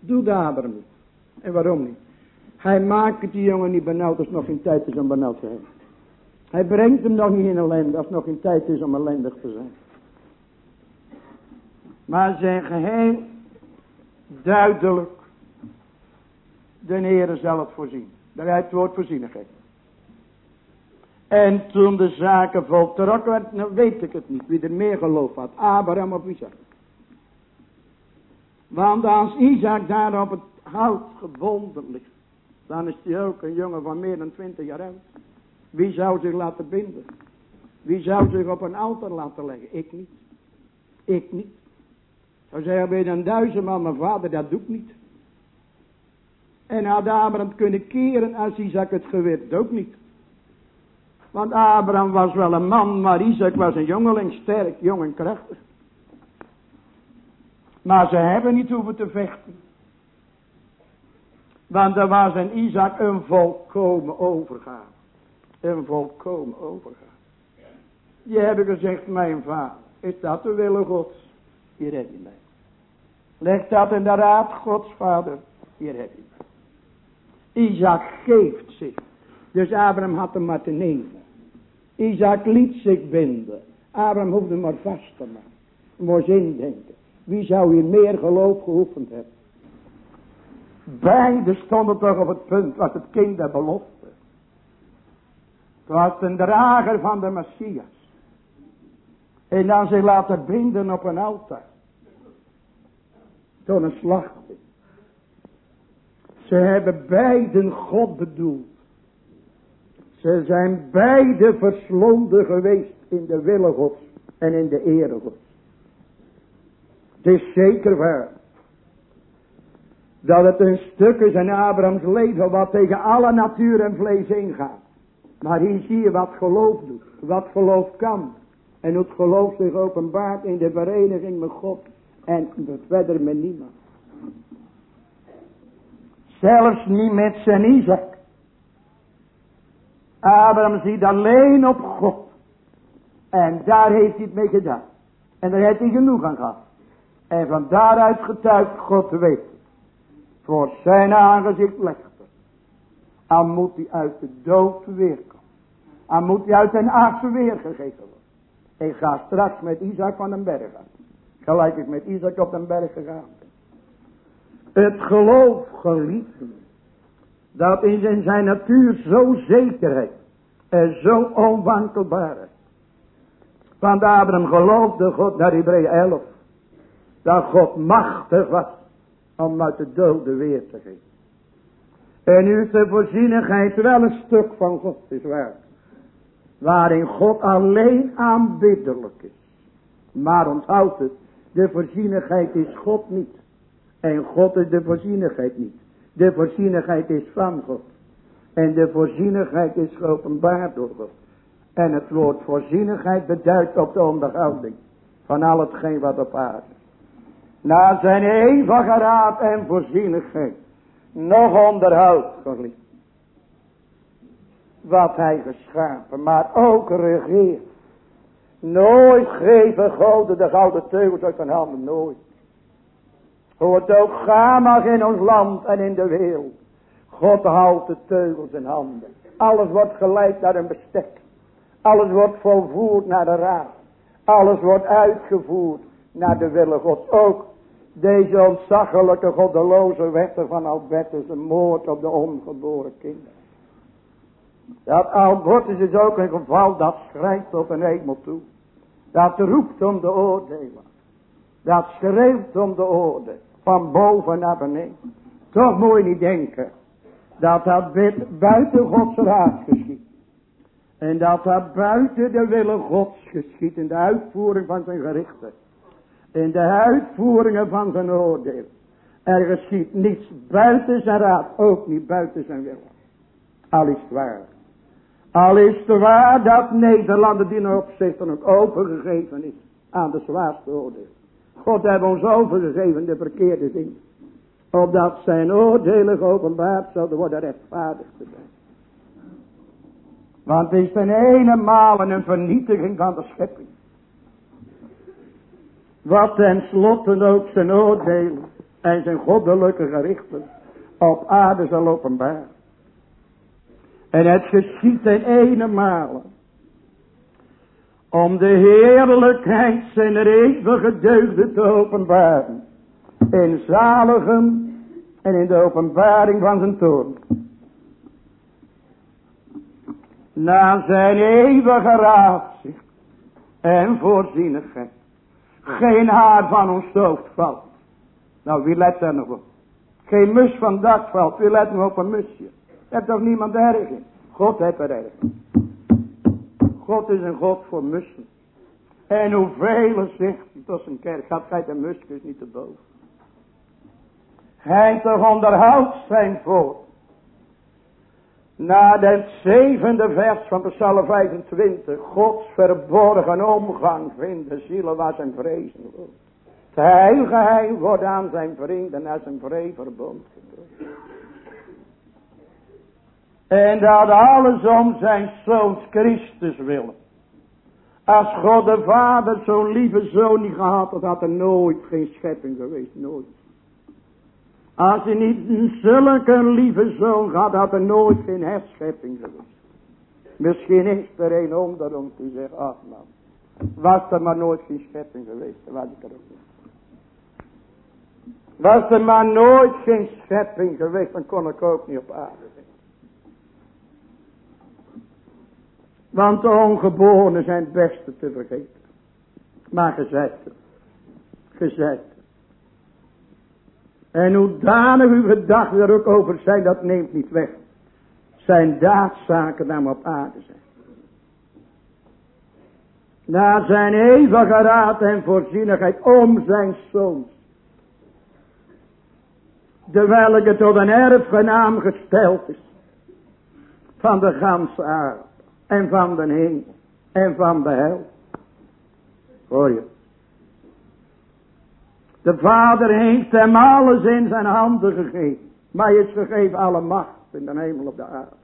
Doe de Abraham niet. En waarom niet? Hij maakt die jongen niet benauwd als nog geen tijd is om benauwd te hebben. Hij brengt hem nog niet in ellende als nog geen tijd is om ellendig te zijn. Maar zijn geheel duidelijk. De Heer zal het voorzien. Daar hij het woord voorzienigheid. En toen de zaken voltrokken werden, nou weet ik het niet. Wie er meer geloof had. Abraham of Isaac. Want als Isaac daar op het hout gebonden ligt. Dan is hij ook een jongen van meer dan twintig jaar oud. Wie zou zich laten binden? Wie zou zich op een altaar laten leggen? Ik niet. Ik niet. Zou zeggen, ben je een duizend man, mijn vader, dat doe ik niet. En had Abraham kunnen keren als Isaac het gewild ook niet. Want Abraham was wel een man, maar Isaac was een jongeling, sterk, jong en krachtig. Maar ze hebben niet hoeven te vechten. Want er was in Isaac een volkomen overgave. Een volkomen overgave. Die hebben gezegd, mijn vader, is dat de wille gods? Hier heb je mij. Leg dat in de raad gods vader. Hier heb je mij. Isaac geeft zich. Dus Abraham had hem maar te nemen. Isaac liet zich binden. Abraham hoefde maar vast te maken. Moest indenken. Wie zou hier meer geloof geoefend hebben? Beide stonden toch op het punt, was het kind der belofte. Het was een drager van de Messias. En dan zich laten binden op een altaar. Door een slachting. Ze hebben beiden God bedoeld. Ze zijn beide verslonden geweest in de wille Gods en in de ere Gods. Het is zeker waar. Dat het een stuk is in Abrahams leven wat tegen alle natuur en vlees ingaat. Maar hier zie je wat geloof doet. Wat geloof kan. En hoe het geloof zich openbaart in de vereniging met God. En verder met niemand. Zelfs niet met zijn Isaac. Abraham ziet alleen op God. En daar heeft hij het mee gedaan. En daar heeft hij genoeg aan gehad. En van daaruit getuigt God weet. Voor zijn aangezicht leggen. Dan moet hij uit de dood weerkomen. Dan moet hij uit zijn aardse weergegeven worden. Ik ga straks met Isaac van den berg aan. Gelijk ik met Isaac op den berg gegaan ben. Het geloof geliefden. Dat is in zijn natuur zo zekerheid. En zo onwankelbaar. Want Abraham geloofde God naar Hebreeën 11. Dat God machtig was om uit de doden weer te geven. En nu is de voorzienigheid wel een stuk van God, is waar. Waarin God alleen aanbiddelijk is. Maar onthoud het, de voorzienigheid is God niet. En God is de voorzienigheid niet. De voorzienigheid is van God. En de voorzienigheid is geopenbaard door God. En het woord voorzienigheid beduidt op de onderhouding van al hetgeen wat op aarde. Na zijn eeuwige raad en voorzienigheid nog onderhoudt, geliefd. Wat hij geschapen, maar ook regeert. Nooit geven goden de gouden teugels uit zijn handen, nooit. Hoe het ook gaan mag in ons land en in de wereld. God houdt de teugels in handen. Alles wordt geleid naar een bestek. Alles wordt volvoerd naar de raad. Alles wordt uitgevoerd naar de wille Gods. Ook deze ontzaglijke goddeloze wetten van Albertus, een moord op de ongeboren kinderen. Dat Albertus is ook een geval dat schrijft op een hemel toe. Dat roept om de oordelen. Dat schreeuwt om de oordeel. Van boven naar beneden. Toch moet je niet denken. Dat dat buiten Gods raad geschiet. En dat dat buiten de wille Gods geschiet. In de uitvoering van zijn gerichten in de uitvoeringen van zijn oordeel. Er geschiet niets buiten zijn raad, ook niet buiten zijn wil. Al is het waar. Al is het waar dat Nederland die nog opzichten ook overgegeven is aan de zwaarste oordeel. God heeft ons overgegeven de verkeerde zin. Opdat zijn oordelen geopenbaard zouden worden rechtvaardig te zijn. Want het is ten ene een vernietiging van de schepping. Wat tenslotte ook zijn oordeel en zijn goddelijke gerichten op aarde zal openbaren. En het geschiet in ene. Om de heerlijkheid zijn eeuwige deugden te openbaren. In zaligen en in de openbaring van zijn toorn. Na zijn eeuwige raadzicht en voorzienigheid geen haar van ons hoofd valt. Nou, wie let daar nog op? Geen mus van dak valt. Wie let nog op een musje? Er heeft toch niemand erg in? God heeft er erg God is een God voor mussen. En hoeveel zegt tot zijn kerk, gaat gij de muskus niet te boven. Hij toch onderhoudt zijn volk. Na het zevende vers van Psalm 25. Gods verborgen omgang vinden zielen waar zijn vrezen wordt. Het heilige hij wordt aan zijn vrienden naar zijn verbond gedrukt. En dat alles om zijn zoons Christus willen. Als God de Vader zo'n lieve zoon niet gehad had, had er nooit geen schepping geweest. Nooit. Als hij niet zulke lieve zoon had, had er nooit geen herschepping geweest. Misschien is er een onder ons die zegt, ach man, was er maar nooit geen schepping geweest, dan was ik er ook niet. Was er maar nooit geen schepping geweest, dan kon ik ook niet op aarde zijn. Want de ongeborenen zijn het beste te vergeten. Maar gezegd, gezegd. En hoe danig uw gedachten er ook over zijn, dat neemt niet weg. Zijn daadzaken dan op aarde zijn. Na zijn eeuwige raad en voorzienigheid om zijn zoons. De welke tot een erfgenaam gesteld is. Van de ganse aarde. En van de hemel. En van de hel. Hoor je. De vader heeft hem alles in zijn handen gegeven. Maar is gegeven alle macht in de hemel op de aarde.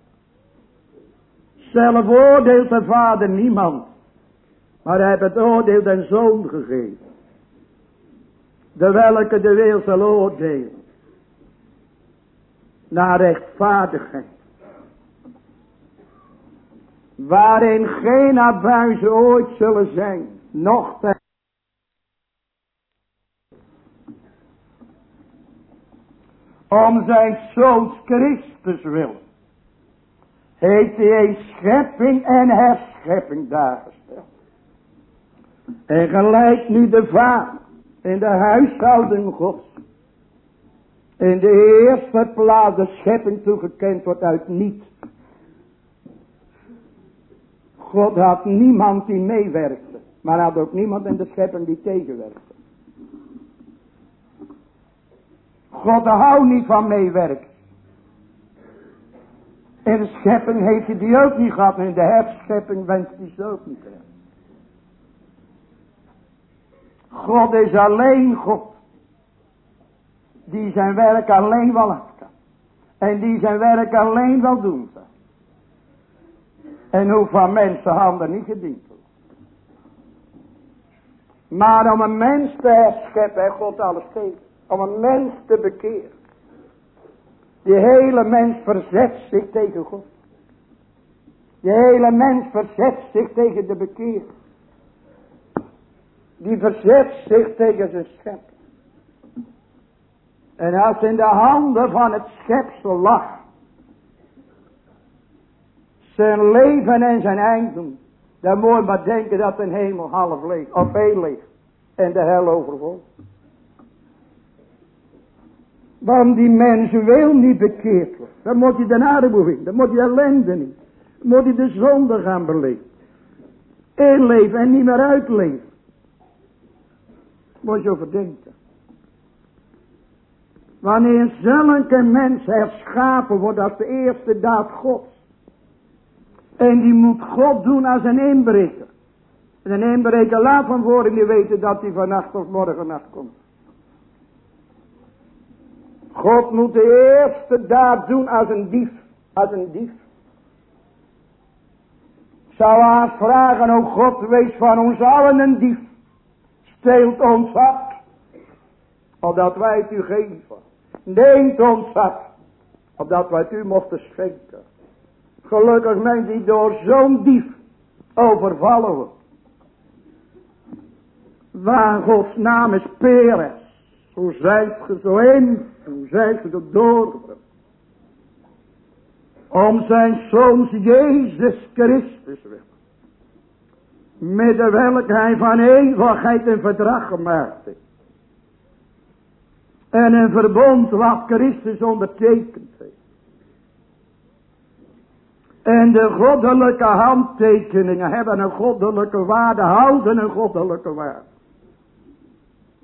Zelf oordeelt de vader niemand. Maar hij heeft het oordeel den zoon gegeven. De welke de wil zal oordelen. Naar rechtvaardigheid. Waarin geen abuizen ooit zullen zijn. Noch te om zijn zoons Christus wil, heeft hij een schepping en herschepping daargesteld. En gelijk nu de vader in de huishouding gods, in de eerste plaats de schepping toegekend wordt uit niets. God had niemand die meewerkte, maar had ook niemand in de schepping die tegenwerkte. God houdt niet van meewerken. In de schepping heeft hij die ook niet gehad. En in de herschepping wenst hij ze ook niet te hebben. God is alleen God. Die zijn werk alleen wel af kan. En die zijn werk alleen wel doen kan. En hoe van mensen handen niet gediend wordt. Maar om een mens te herscheppen, heeft God alles tegen om een mens te bekeren. Die hele mens verzet zich tegen God. Die hele mens verzet zich tegen de bekeer. Die verzet zich tegen zijn schepper. En als in de handen van het schepsel lag. Zijn leven en zijn eind Dan moet je maar denken dat een hemel half leeg. Of heel leeg. En de hel overvol. Want die mensen wil niet bekeerd worden. Dan moet je de armoede Dan moet je ellende niet. Dan moet je de zonde gaan beleven. Inleven en niet meer uitleven. Moet je over denken. Wanneer zulke mens herschapen wordt als de eerste daad Gods. En die moet God doen als een inbreker. En een inbreker laat van voren niet weten dat hij vannacht of morgen nacht komt. God moet de eerste daad doen als een dief. Als een dief. Zou haar vragen, o God, wees van ons allen een dief. Steelt ons hart. Opdat wij het u geven. Neemt ons hart. Opdat wij het u mochten schenken. Gelukkig men die door zo'n dief overvallen wordt. Waar Gods naam is Peres. Hoe zijt ge zo in hoe zijt ge dat doorgebracht. Om zijn zoons Jezus Christus wil. Met welke hij van eeuwigheid een verdrag gemaakt heeft. En een verbond wat Christus ondertekend heeft. En de goddelijke handtekeningen hebben een goddelijke waarde, houden een goddelijke waarde.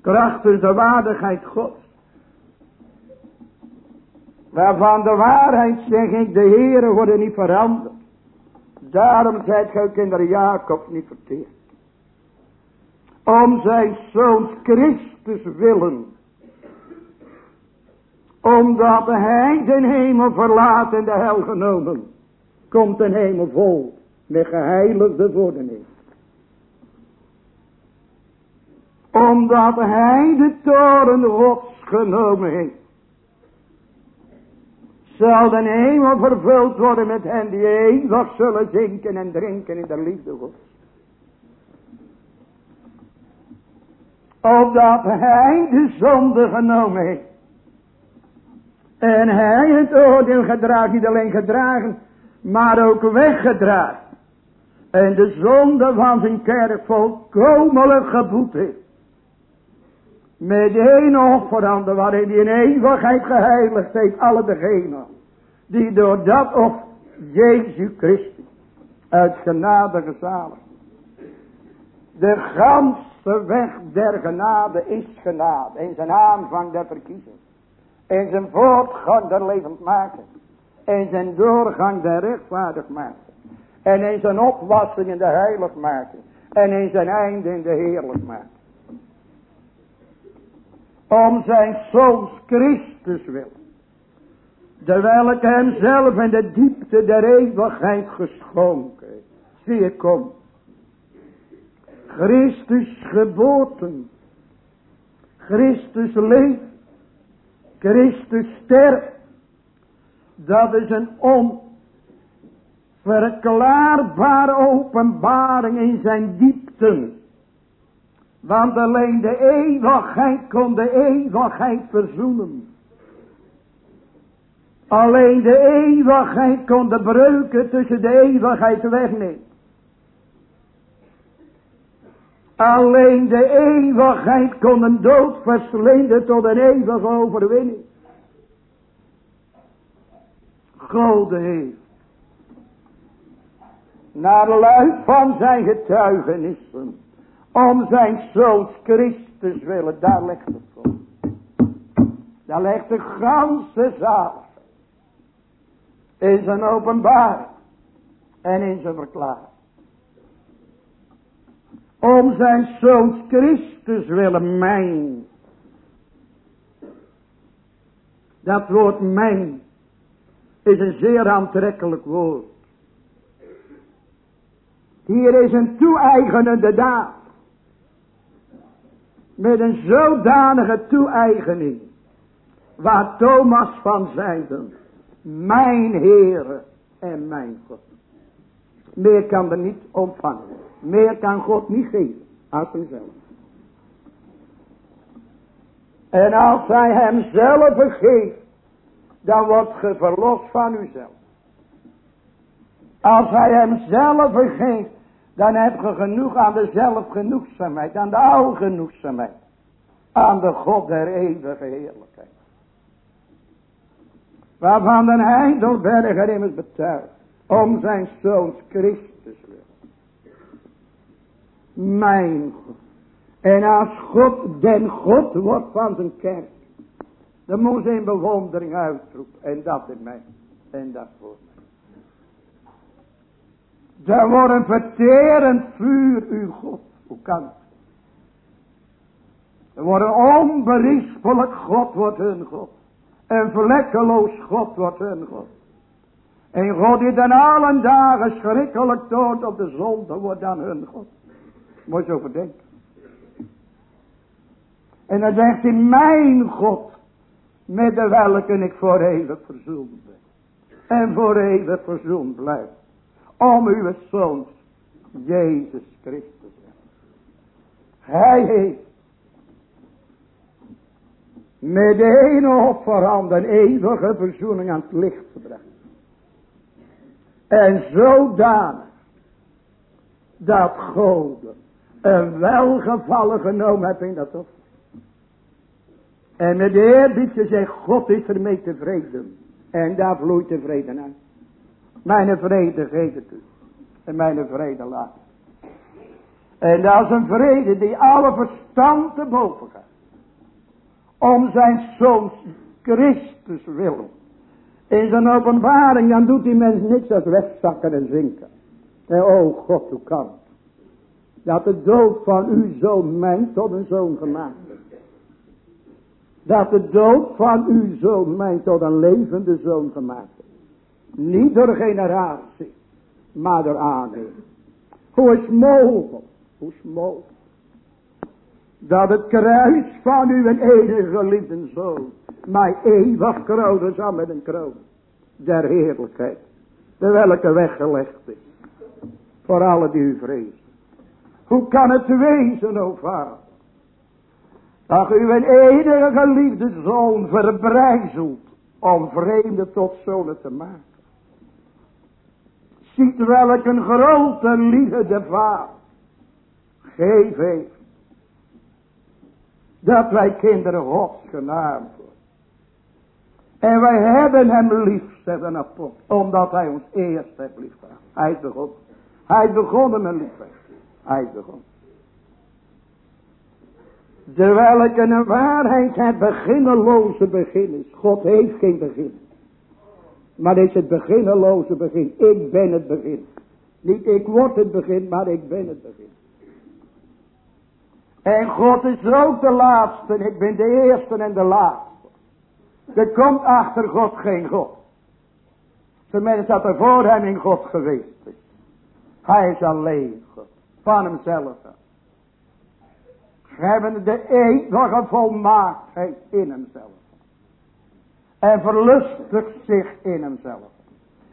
Krachtens de waardigheid Gods. Waarvan de waarheid zeg ik, de Heeren worden niet veranderd. Daarom zijt gij kinderen Jacob niet verteerd. Om zijn zoons Christus willen. Omdat hij den hemel verlaat en de hel genomen. Komt een hemel vol met geheiligde vordening. Omdat hij de toren gods genomen heeft. Zal de hemel vervuld worden met hen die eeuwig zullen zinken en drinken in de liefde gods. Opdat hij de zonde genomen heeft. En hij het oordeel gedragen, niet alleen gedragen, maar ook weggedragen. En de zonde van zijn kerk volkomen geboet heeft. Met één offerande waarin hij in eeuwigheid geheiligd heeft alle degenen. Die door dat of Jezus Christus uit genade gezaligd. De ganse weg der genade is genade. In zijn aanvang der verkiezing. In zijn voortgang der levend maken. In zijn doorgang der rechtvaardig maken. En in zijn opwassing in de heilig maken. En in zijn einde in de heerlijk maken. Om zijn zoons Christus wil. De welke hem zelf in de diepte der eeuwigheid geschonken. Zie ik kom. Christus geboten. Christus leeft. Christus sterft. Dat is een onverklaarbare openbaring in zijn diepten. Want alleen de eeuwigheid kon de eeuwigheid verzoenen. Alleen de eeuwigheid kon de breuken tussen de eeuwigheid wegnemen. Alleen de eeuwigheid kon een dood verslinden tot een eeuwige overwinning. God heeft. Naar luid van zijn getuigenissen. Om zijn zoons Christus willen. Daar ligt het voor. Daar ligt de ganse zaal. In zijn openbaar. En in zijn verklaring. Om zijn zoons Christus willen mijn. Dat woord mijn is een zeer aantrekkelijk woord. Hier is een toe-eigenende daad. Met een zodanige toe-eigening. Waar Thomas van zeide. Mijn Heere en mijn God. Meer kan er niet ontvangen. Meer kan God niet geven. Als hemzelf. En als hij hem zelf. Dan wordt ge verlost van uzelf. Als hij hem zelf vergeeft. Dan heb je genoeg aan de zelfgenoegzaamheid. Aan de algenoegzaamheid. Aan de God der eeuwige heerlijkheid. Waarvan de Heidelberger immers betuigt. Om zijn zoons Christus wil. Mijn God. En als God den God wordt van zijn kerk. Dan moet zijn bewondering uitroepen. En dat in mij. En dat voor mij. Dan wordt een verterend vuur uw God. Hoe kan het? Er wordt een onberispelijk God wordt hun God. Een vlekkeloos God wordt hun God. En God die dan alle dagen schrikkelijk toont op de zonde wordt dan hun God. Moet je over denken. En dan zegt hij, mijn God, met de welke ik voor eeuwig verzoend ben. En voor eeuwig verzoend blijf. Om uw zoons, Jezus Christus. Hij heeft met de ene een eeuwige verzoening aan het licht gebracht. En zodanig dat God een welgevallen genomen heeft in dat offer. En met de eerbied zegt, God is ermee tevreden. En daar vloeit de vrede uit. Mijn vrede geeft het u. En mijn vrede laat. En dat is een vrede die alle verstand te boven gaat. Om zijn zoons Christus willen. In zijn openbaring, dan doet die mens niks als wegzakken en zinken. En oh God, hoe kan het? Dat de dood van uw zoon mij tot een zoon gemaakt. Dat de dood van uw zoon mij tot een levende zoon gemaakt heeft. Niet door generatie, maar door aanneming. Hoe is mogelijk? Hoe is mogelijk? Dat het kruis van uw enige geliefde zoon mij eeuwig kronen zal met een kroon der heerlijkheid. De welke weggelegd is. Voor alle die u vrezen. Hoe kan het wezen, o vader. Dat u een enige geliefde zoon verbrijzelt. Om vreemde tot zonen te maken. Ziet welk een grote liefde de. Geef heeft. Dat wij kinderen gods genaamd worden. En wij hebben hem lief, zegt een apostel. Omdat hij ons eerst heeft lief. Hij is begonnen. Hij is begonnen met liefheid. Hij is begonnen. Terwijl ik een waarheid het beginneloze begin is. God heeft geen begin. Maar is het beginneloze begin. Ik ben het begin. Niet ik word het begin, maar ik ben het begin. En God is ook de laatste. Ik ben de eerste en de laatste. Er komt achter God geen God. Tenminste dat er voor hem in God geweest is. Hij is alleen God. Van hemzelf. We hebben de eeuwige volmaaktheid in hemzelf. En verlustigt zich in hemzelf.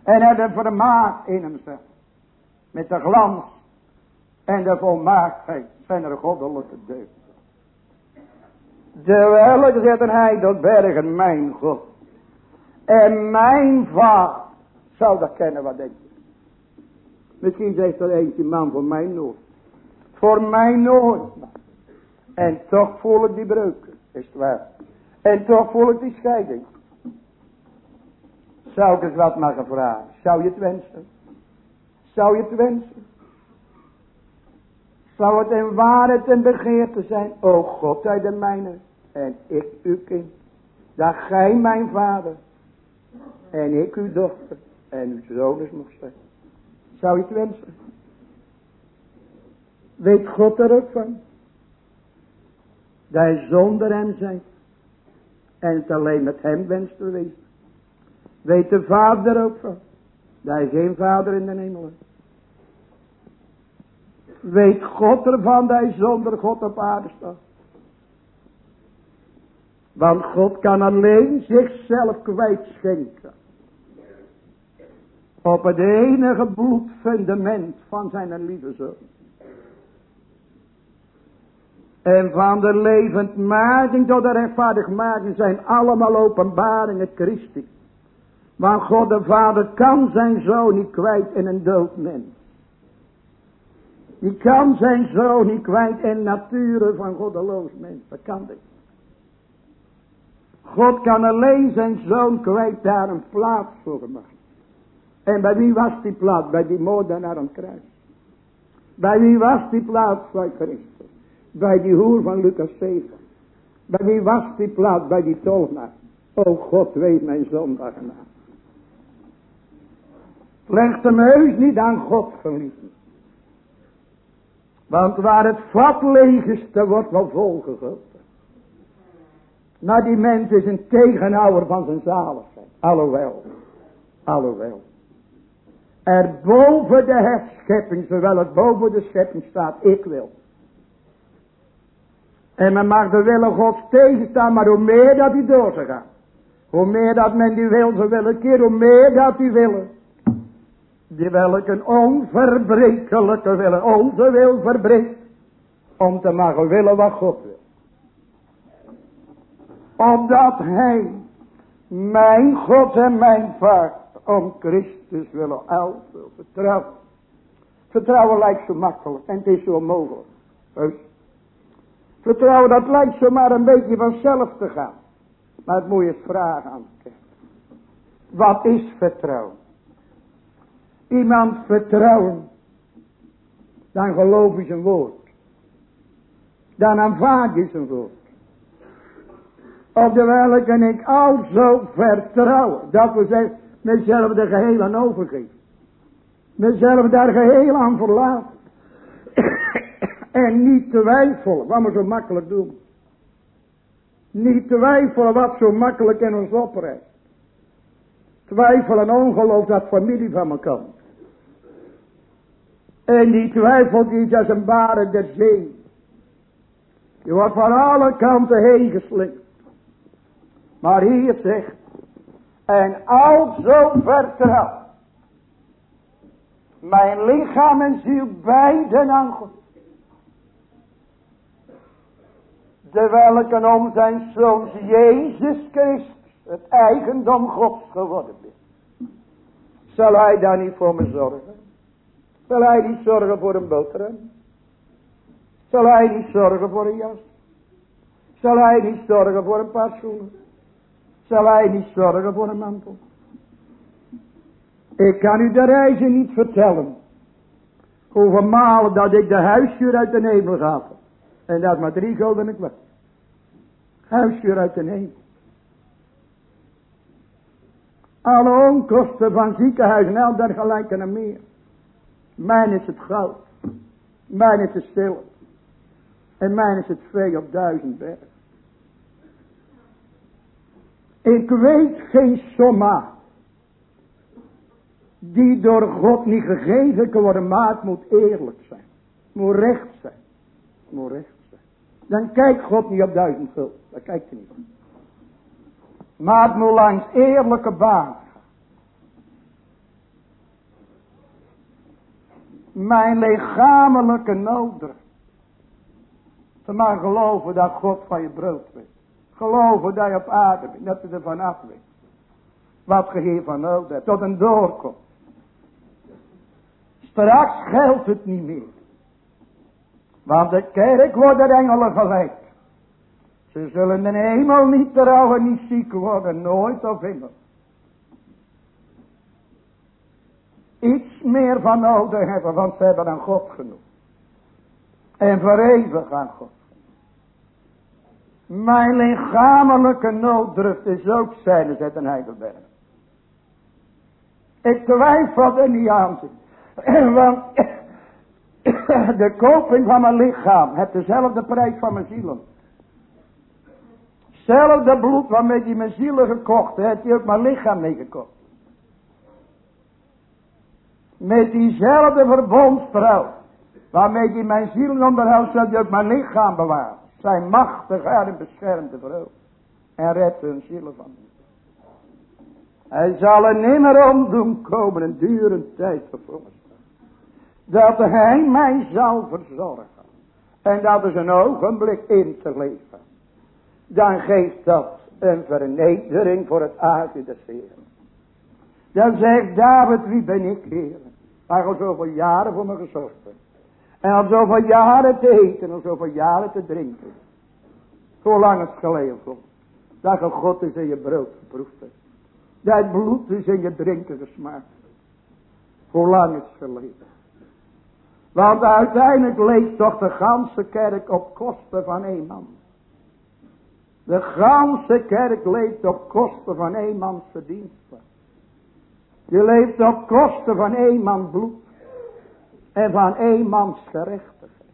En hebben vermaakt in hemzelf. Met de glans en de volmaaktheid zijn er goddelijke deugd. Terwijl zetten hij tot bergen mijn God. En mijn vader zou dat kennen wat denk je. Misschien zegt er eentje man voor mij nooit. Voor mij nooit. En toch voel ik die breuken. Is het waar. En toch voel ik die scheiding. Zou ik eens wat mogen vragen. Zou je het wensen? Zou je het wensen? Zou het in waarheid en begeerte zijn. O God uit de mijne. En ik uw kind. Dat gij mijn vader. En ik uw dochter. En uw zoon is nog zijn. Zou je het wensen? Weet God er ook van? Hij zonder hem zijn. En het alleen met hem wenst te wezen. Weet de vader ook van? Dat hij geen vader in de hemel is. Weet God ervan dat hij zonder God op aarde staat. Want God kan alleen zichzelf kwijtschenken. Op het enige bloedfundament van zijn lieve zoon. En van de levendmaking tot de rechtvaardigmaking zijn allemaal openbaringen Christi. Want God de Vader kan zijn zoon niet kwijt in een dood mens. Die kan zijn zoon niet kwijt in nature van goddeloos mens. Dat kan niet. God kan alleen zijn zoon kwijt daar een plaats voor gemaakt. En bij wie was die plaats? Bij die moordenaar aan het kruis. Bij wie was die plaats bij Christus? Bij die hoer van Lucas 7. Bij wie was die plaats? Bij die tollenaar. O God, weet mijn zondag na. Legt hem heus niet aan God verliezen. Want waar het vat leeg is, daar wordt wel volgegoten. Nou die mens is een tegenhouder van zijn zaligheid. Alhoewel. Alhoewel. Er boven de herschepping, zowel het boven de schepping staat, ik wil. En men mag de willen gods tegenstaan, maar hoe meer dat hij door gaat. Hoe meer dat men die wil, zo wil een keer, hoe meer dat die willen. Die welke een onverbrekelijke willen, onze wil verbreekt. Om te mogen willen wat God wil. Omdat hij, mijn God en mijn vader, om Christus willen wil vertrouwen. Vertrouwen lijkt zo makkelijk en het is zo mogelijk. Vertrouwen dat lijkt zo maar een beetje vanzelf te gaan. Maar het moet je vragen aan Wat is vertrouwen? Iemand vertrouwen. Dan geloof je zijn woord. Dan aanvaard je zijn woord. op de welke ik al zo vertrouw, dat we zeggen, mezelf de geheel aan overgeven. Mezelf daar geheel aan verlaten. En niet twijfelen, wat we zo makkelijk doen. Niet twijfelen wat zo makkelijk in ons oprijdt. Twijfel en ongeloof dat familie van me komt. En die twijfelt iets als een baren der zee. Je wordt van alle kanten heen geslingerd. Maar hier zegt, en al zo vertrouw. Mijn lichaam en ziel beiden aan God. De welke om zijn zoon Jezus Christus het eigendom Gods geworden is. Zal hij daar niet voor me zorgen? Zal hij niet zorgen voor een boterham? Zal hij niet zorgen voor een jas? Zal hij niet zorgen voor een paar schoenen? Zal hij niet zorgen voor een mantel? Ik kan u de reizen niet vertellen. Hoeveel malen dat ik de huisvuur uit de hemel gaf. En dat maar drie gulden kwart. Huisvuur uit de hemel. Alle onkosten van ziekenhuizen en dergelijke en meer. Mijn is het goud. Mijn is het stil. En mijn is het vee op duizend bergen. Ik weet geen somma. Die door God niet gegeven kan worden. Maar het moet eerlijk zijn. Het moet recht zijn. Moet recht. Dan kijkt God niet op duizend gulden. Daar kijkt hij niet. Maar langs eerlijke baan. Mijn lichamelijke noden. Te maar geloven dat God van je brood weet. Geloven dat je op aarde bent. Dat je er vanaf weet. Wat je hier van nodig hebt. Tot een doorkomt. Straks geldt het niet meer. Want de kerk wordt er engelen gelijk. Ze zullen de hemel niet trouwen, niet ziek worden. Nooit of immer. Iets meer van nodig hebben, want ze hebben aan God genoeg. En voor aan God. Mijn lichamelijke nooddruft is ook zijn, zegt een Heidelberg. Ik twijfel er niet aan. Want [laughs] de koping van mijn lichaam heeft dezelfde prijs van mijn zielen. Hetzelfde bloed waarmee hij mijn zielen gekocht heeft, hij ook mijn lichaam meegekocht. Met diezelfde verbondstrouw, waarmee hij mijn zielen onderhoudt, zal hij ook mijn lichaam bewaren. Zijn machtige en beschermde vrouw. En redt hun zielen van hem. Hij zal er nimmer om doen komen, een dure tijd vervolgens. Dat hij mij zal verzorgen. En dat is een ogenblik in te leven dan geeft dat een vernedering voor het aardje des Heeren. Dan zegt David, wie ben ik, Heer? Waar al zoveel jaren voor me gezorgd hebt. En al zoveel jaren te eten, al zoveel jaren te drinken. Hoe lang het geleden komt. Dat je God is in je brood geproefd hebt. Dat bloed is in je drinken gesmaakt. Hoe lang het geleden. Want uiteindelijk leeft toch de ganse kerk op kosten van één man. De ganse kerk leeft op kosten van één mans verdiensten. Je leeft op kosten van één man bloed. En van één mans gerechtigheid.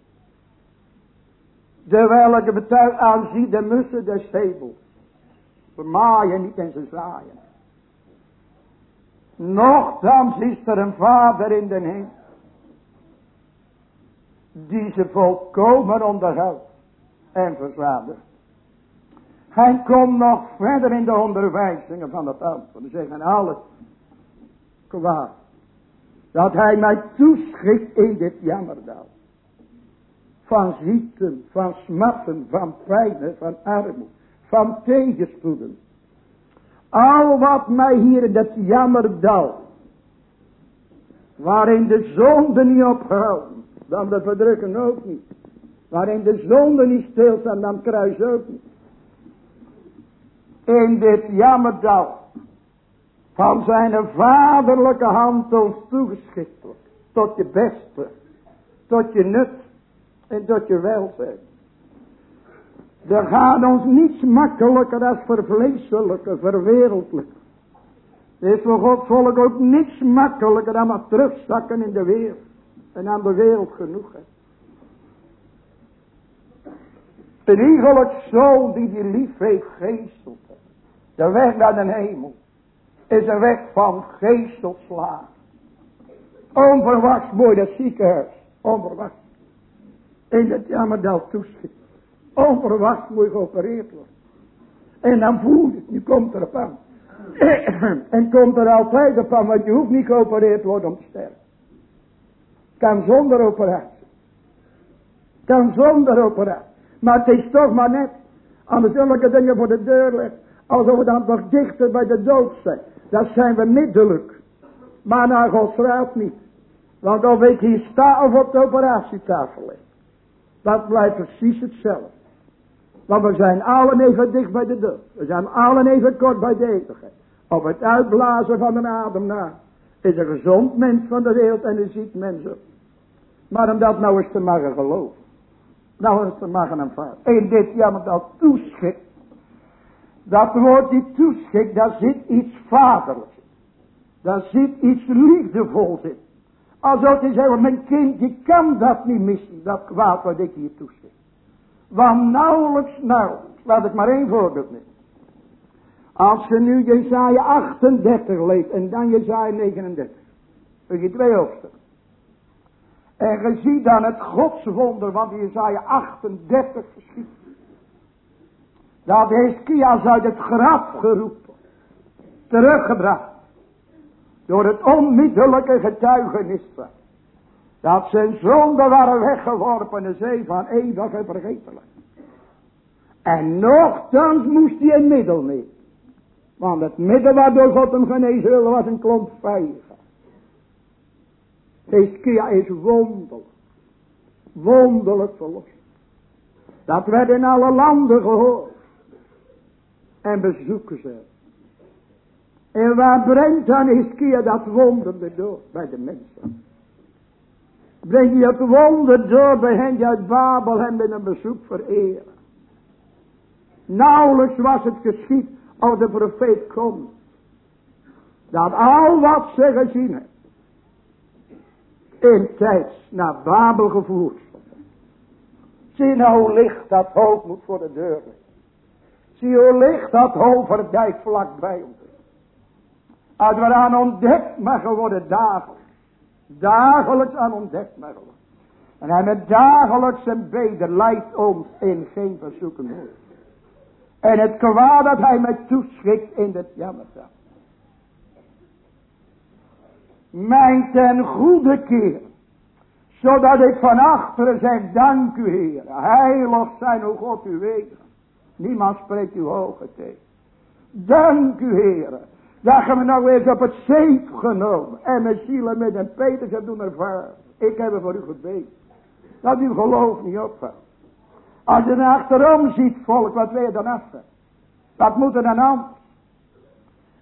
De welke aanziet de mussen des. Ze maaien niet en ze zaaien. Nochtans is er een vader in den hemel. Die ze volkomen onderhoudt en verzadert. Hij komt nog verder in de onderwijzingen van het antwoord. Ze zeggen alles kwaad. Dat hij mij toeschikt in dit jammerdal. Van ziekten, van smatten, van pijnen, van armoede, van tegenspoeden. Al wat mij hier in dit jammerdal. Waarin de zonde niet ophouden. Dan de verdrukken ook niet. Waarin de zonde niet stilstaan, dan kruis ook niet in dit jammerdal van zijn vaderlijke hand ons toegeschikt wordt. Tot je beste, tot je nut en tot je welzijn. Er gaat ons niets makkelijker dan vervleeselijke, verwereldelijke. Er is voor Gods volk ook niets makkelijker dan maar terugzakken in de wereld. En aan de wereld genoeg. Hè. Een iegelijk zoon die die lief heeft geesteld. De weg naar de hemel is een weg van geestelslaag. Onverwachts mooi dat ziekenhuis. Onverwachts. In het jammerdal toeschiet. Onverwachts moet geopereerd worden. En dan voel je het, nu komt er aan. [coughs] en komt er altijd op aan, want je hoeft niet geopereerd worden om te sterven. Kan zonder operatie. Kan zonder operatie. Maar het is toch maar net. Aan de zulke dingen voor de deur leggen. Alsof we dan nog dichter bij de dood zijn. Dat zijn we middelijk. Maar naar Gods raad niet. Want of ik hier sta of op de operatietafel lig. Dat blijft precies hetzelfde. Want we zijn allen even dicht bij de dood. We zijn allen even kort bij de eeuwigheid. Op het uitblazen van een adem. Is een gezond mens van de wereld en een ziek mens ook. Maar om dat nou eens te mogen geloven. Nou eens te mogen aanvaarden. En dit jammer dat toeschikt. Dat woord die toeschikt, daar zit iets vaderlijks. Daar zit iets liefdevols in. Alsof hij zegt, mijn kind, die kan dat niet missen. Dat kwaad wat ik hier toeschiet. Want nauwelijks, nauwelijks. Laat ik maar één voorbeeld nemen. Als je nu Jezaja 38 leest en dan Jezaja 39. Dan je twee hoofdstukken. En je ziet dan het godswonder wat Jezaja 38 verschiet. Dat heeft Kias uit het graf geroepen. Teruggebracht. Door het onmiddellijke getuigenis. Dat zijn zonden waren weggeworpen in zee van eeuwige vergetelijk. En nochtans moest hij een middel nemen. Want het middel waardoor God hem genezen wilde was een klomp. Hiskia is wonderlijk. Wonderlijk verlost. Dat werd in alle landen gehoord. En bezoeken ze. En waar brengt dan Hiskia dat wonder door? Bij de mensen. Breng je het wonder door bij hen die uit Babel hem met een bezoek vereren. Nauwelijks was het geschied als de profeet komt. Dat al wat ze gezien hebben. In tijds naar Babel gevoerd. Zie nou hoe licht dat moet voor de deur. Zie hoe licht dat hoverdijk vlakbij ons. Als we aan ontdekt mag worden dagelijks. Dagelijks aan ontdekt worden. En hij met dagelijks een beder leidt ons in geen verzoeken. En het kwaad dat hij mij toeschikt in het jammerzaal. Mijn ten goede keer. Zodat ik van achteren zeg, dank u Heer. Heilig zijn hoe God u weet. Niemand spreekt uw hoge tegen. Dank u Heer. Dat je me nou eens op het zeep genomen. En mijn zielen met een Peters heb doen ervaren. Ik heb er voor u gebeden. Dat u geloof niet opvalt. Als je naar achterom ziet, volk, wat wil je dan af? Wat moet er dan aan?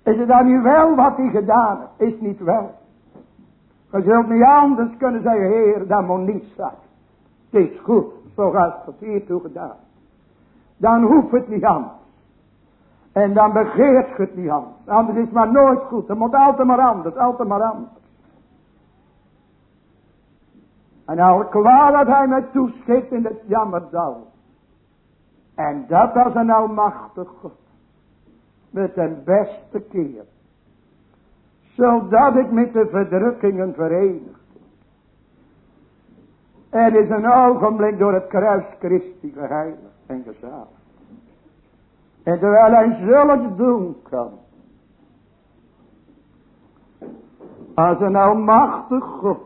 Is het dan nu wel wat hij gedaan heeft? Is niet wel. Je zult niet anders kunnen zeggen, Heer, dat moet niet zijn. Het is goed, zoals het hiertoe gedaan. Dan hoeft het niet anders. En dan begeert het niet anders. Anders is maar nooit goed. Het moet altijd maar anders, altijd maar anders. En nou kwaad dat hij mij toeschikt in het jammerdal. En dat als een almachtig God. Met een beste keer. Zodat ik met de verdrukkingen verenigd. Er is een ogenblik door het kruis Christi geheiligd en gezaligd. En terwijl hij zulks doen kan. Als een almachtig God.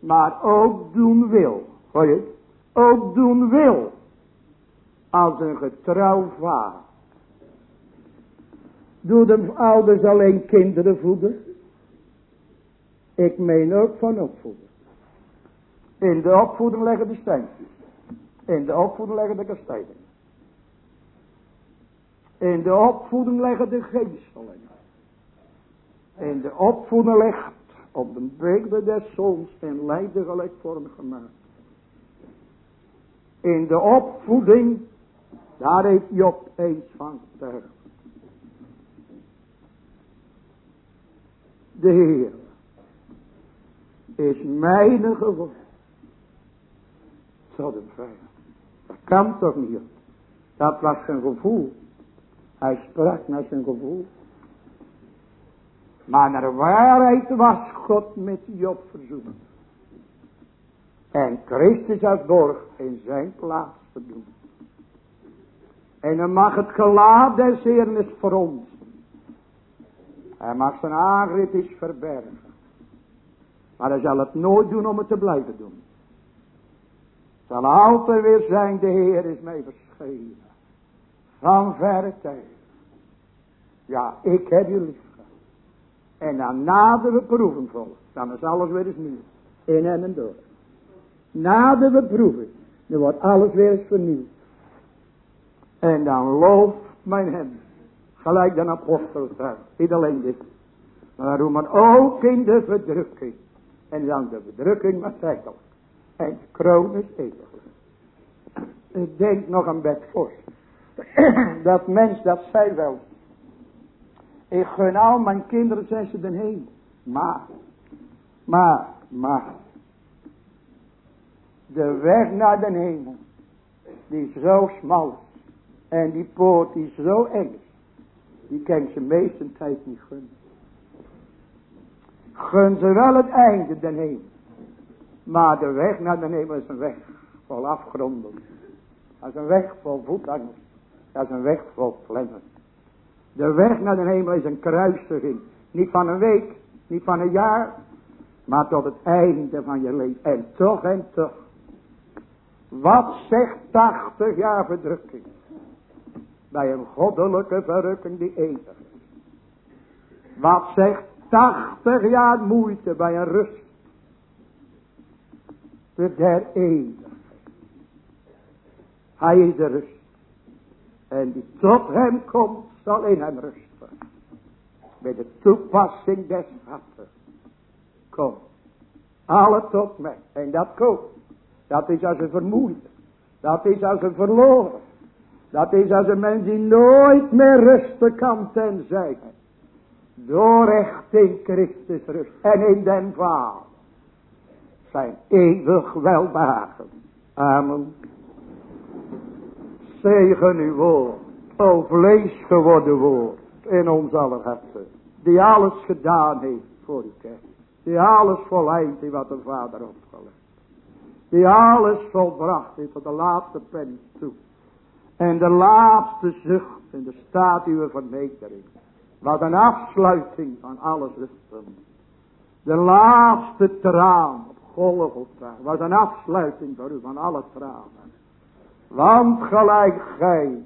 Maar ook doen wil. Hoor je? Ook doen wil. Als een getrouw vader. Doe de ouders alleen kinderen voeden? Ik meen ook van opvoeden. In de opvoeding leggen de steentjes. In de opvoeding leggen de kastijdingen. In de opvoeding leggen de geestelingen. In de opvoeding legt op de beelden des zoons en leider vorm gemaakt. In de opvoeding, daar heeft Job eens van getuigd. De Heer is mijn geworden. Tot een vijand. Dat kan toch niet. Dat was zijn gevoel. Hij sprak naar zijn gevoel. Maar naar waarheid was God met Job verzoenen. En Christus als borg in zijn plaats verdoen. En dan mag het gelaat des Heeren is voor ons. Hij mag zijn aangerit is verbergen. Maar hij zal het nooit doen om het te blijven doen. Het zal altijd weer zijn, de Heer is mij verschenen. Van verre tijd. Ja, ik heb je lief En dan na de beproeving volgt, dan is alles weer eens nieuw. In en door. Na de beproeving, dan wordt alles weer eens vernieuwd. En dan looft mijn hem. Gelijk de apostel staat. Niet alleen dit. Maar maar ook in de verdrukking. En dan de verdrukking was tijdelijk. En de kroon is eeuwig. Ik denk nog aan Bert Vos. dat mens dat zei wel. Ik gun al mijn kinderen, zijn ze den heen. Maar, maar, maar. De weg naar de hemel. Die is zo smal. En die poort is zo eng. Die kan ze meeste tijd niet gunnen. Gun ze wel het einde den hemel. Maar de weg naar de hemel is een weg vol afgronden. Dat is een weg vol voetangers. Dat is een weg vol vlemmen. De weg naar de hemel is een kruisiging. Niet van een week, niet van een jaar, maar tot het einde van je leven. En toch en toch. Wat zegt 80 jaar verdrukking? Bij een goddelijke verrukking die eeuwig. Wat zegt 80 jaar moeite bij een rust. De der. Hij is de rust. En die tot hem komt, zal in hem rusten. Bij de toepassing des harten. Kom. Alle tot mij. En dat komt. Dat is als een vermoeide. Dat is als een verloren. Dat is als een mens die nooit meer rusten kan tenzij door echt in Christus rust. En in den Vader zijn eeuwig welbehagen. Amen. Zegen uw woord, o vlees geworden woord in ons aller harten, die alles gedaan heeft voor de kerk, die alles volleidt in wat de Vader opgelegd, die alles volbracht heeft tot de laatste pen toe, en de laatste zucht in de staat uw vernedering, wat een afsluiting van alles rusten. De laatste traan op Golgotha was een afsluiting voor u van alle tranen. Want gelijk gij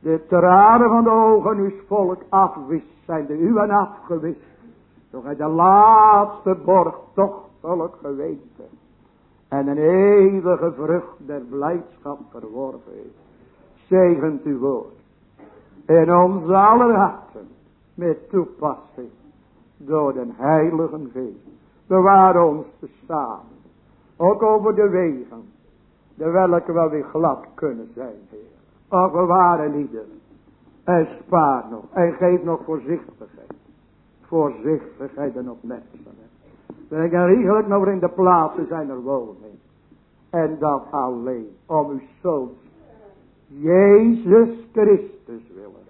de tranen van de ogen uw volk afwist, zijn de uwen afgewist. Toch hij de laatste borg volk geweten. En een eeuwige vrucht der blijdschap verworven heeft. Zegent uw woord in ons aller harten met toepassing door den heilige geest. Bewaar ons te samen, ook over de wegen, de welke wel weer glad kunnen zijn, Heer. Och, bewaren ieder. En spaar nog, en geef nog voorzichtigheid. Voorzichtigheid en opmerkzaamheid. Dat er eigenlijk nog in de plaatsen zijn er woning. En dat alleen om uw zoons Jezus Christus willen.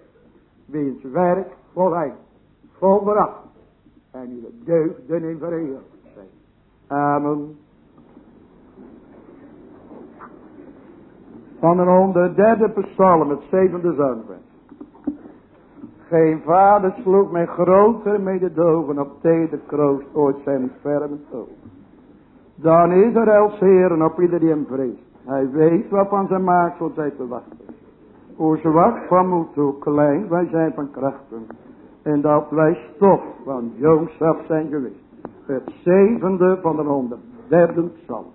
Wiens werk voluit, volbracht. En uw deugden in verenigd zijn. Amen. Van de honderde psalm, het zevende zangvers. Geen vader sloeg mij groter mededogen op teder kroost ooit zijn ferme ogen. Dan is er als heren op ieder die hem vreest. Hij weet wat van zijn maaksel zij te wachten. Hoe zwak van moed, hoe klein wij zijn van krachten. En dat wij stof van Jozef zijn geweest. Het zevende van de honderd derde psalm.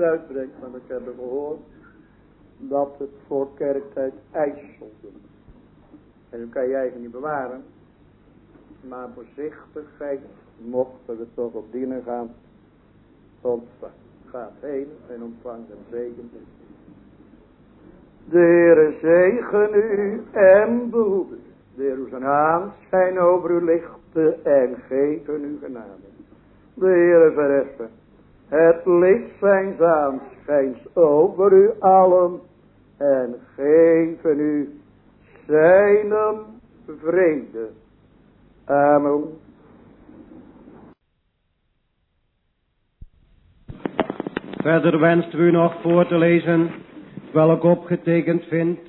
Uitbrengt, want ik heb gehoord dat het voor kerktijd ijselde. En dan kan je eigen niet bewaren. Maar voorzichtigheid mochten we toch op dienen gaan ontvangen. Gaat heen en ontvangt een zegen. De Heere zegen u en behoede. De Heer zijn aanschijn over u lichte en geven u genade. De Heere verheffen het licht zijn aanschijns over u allen en geven u zijn vrede. Amen. Verder wenst u nog voor te lezen, welk opgetekend vindt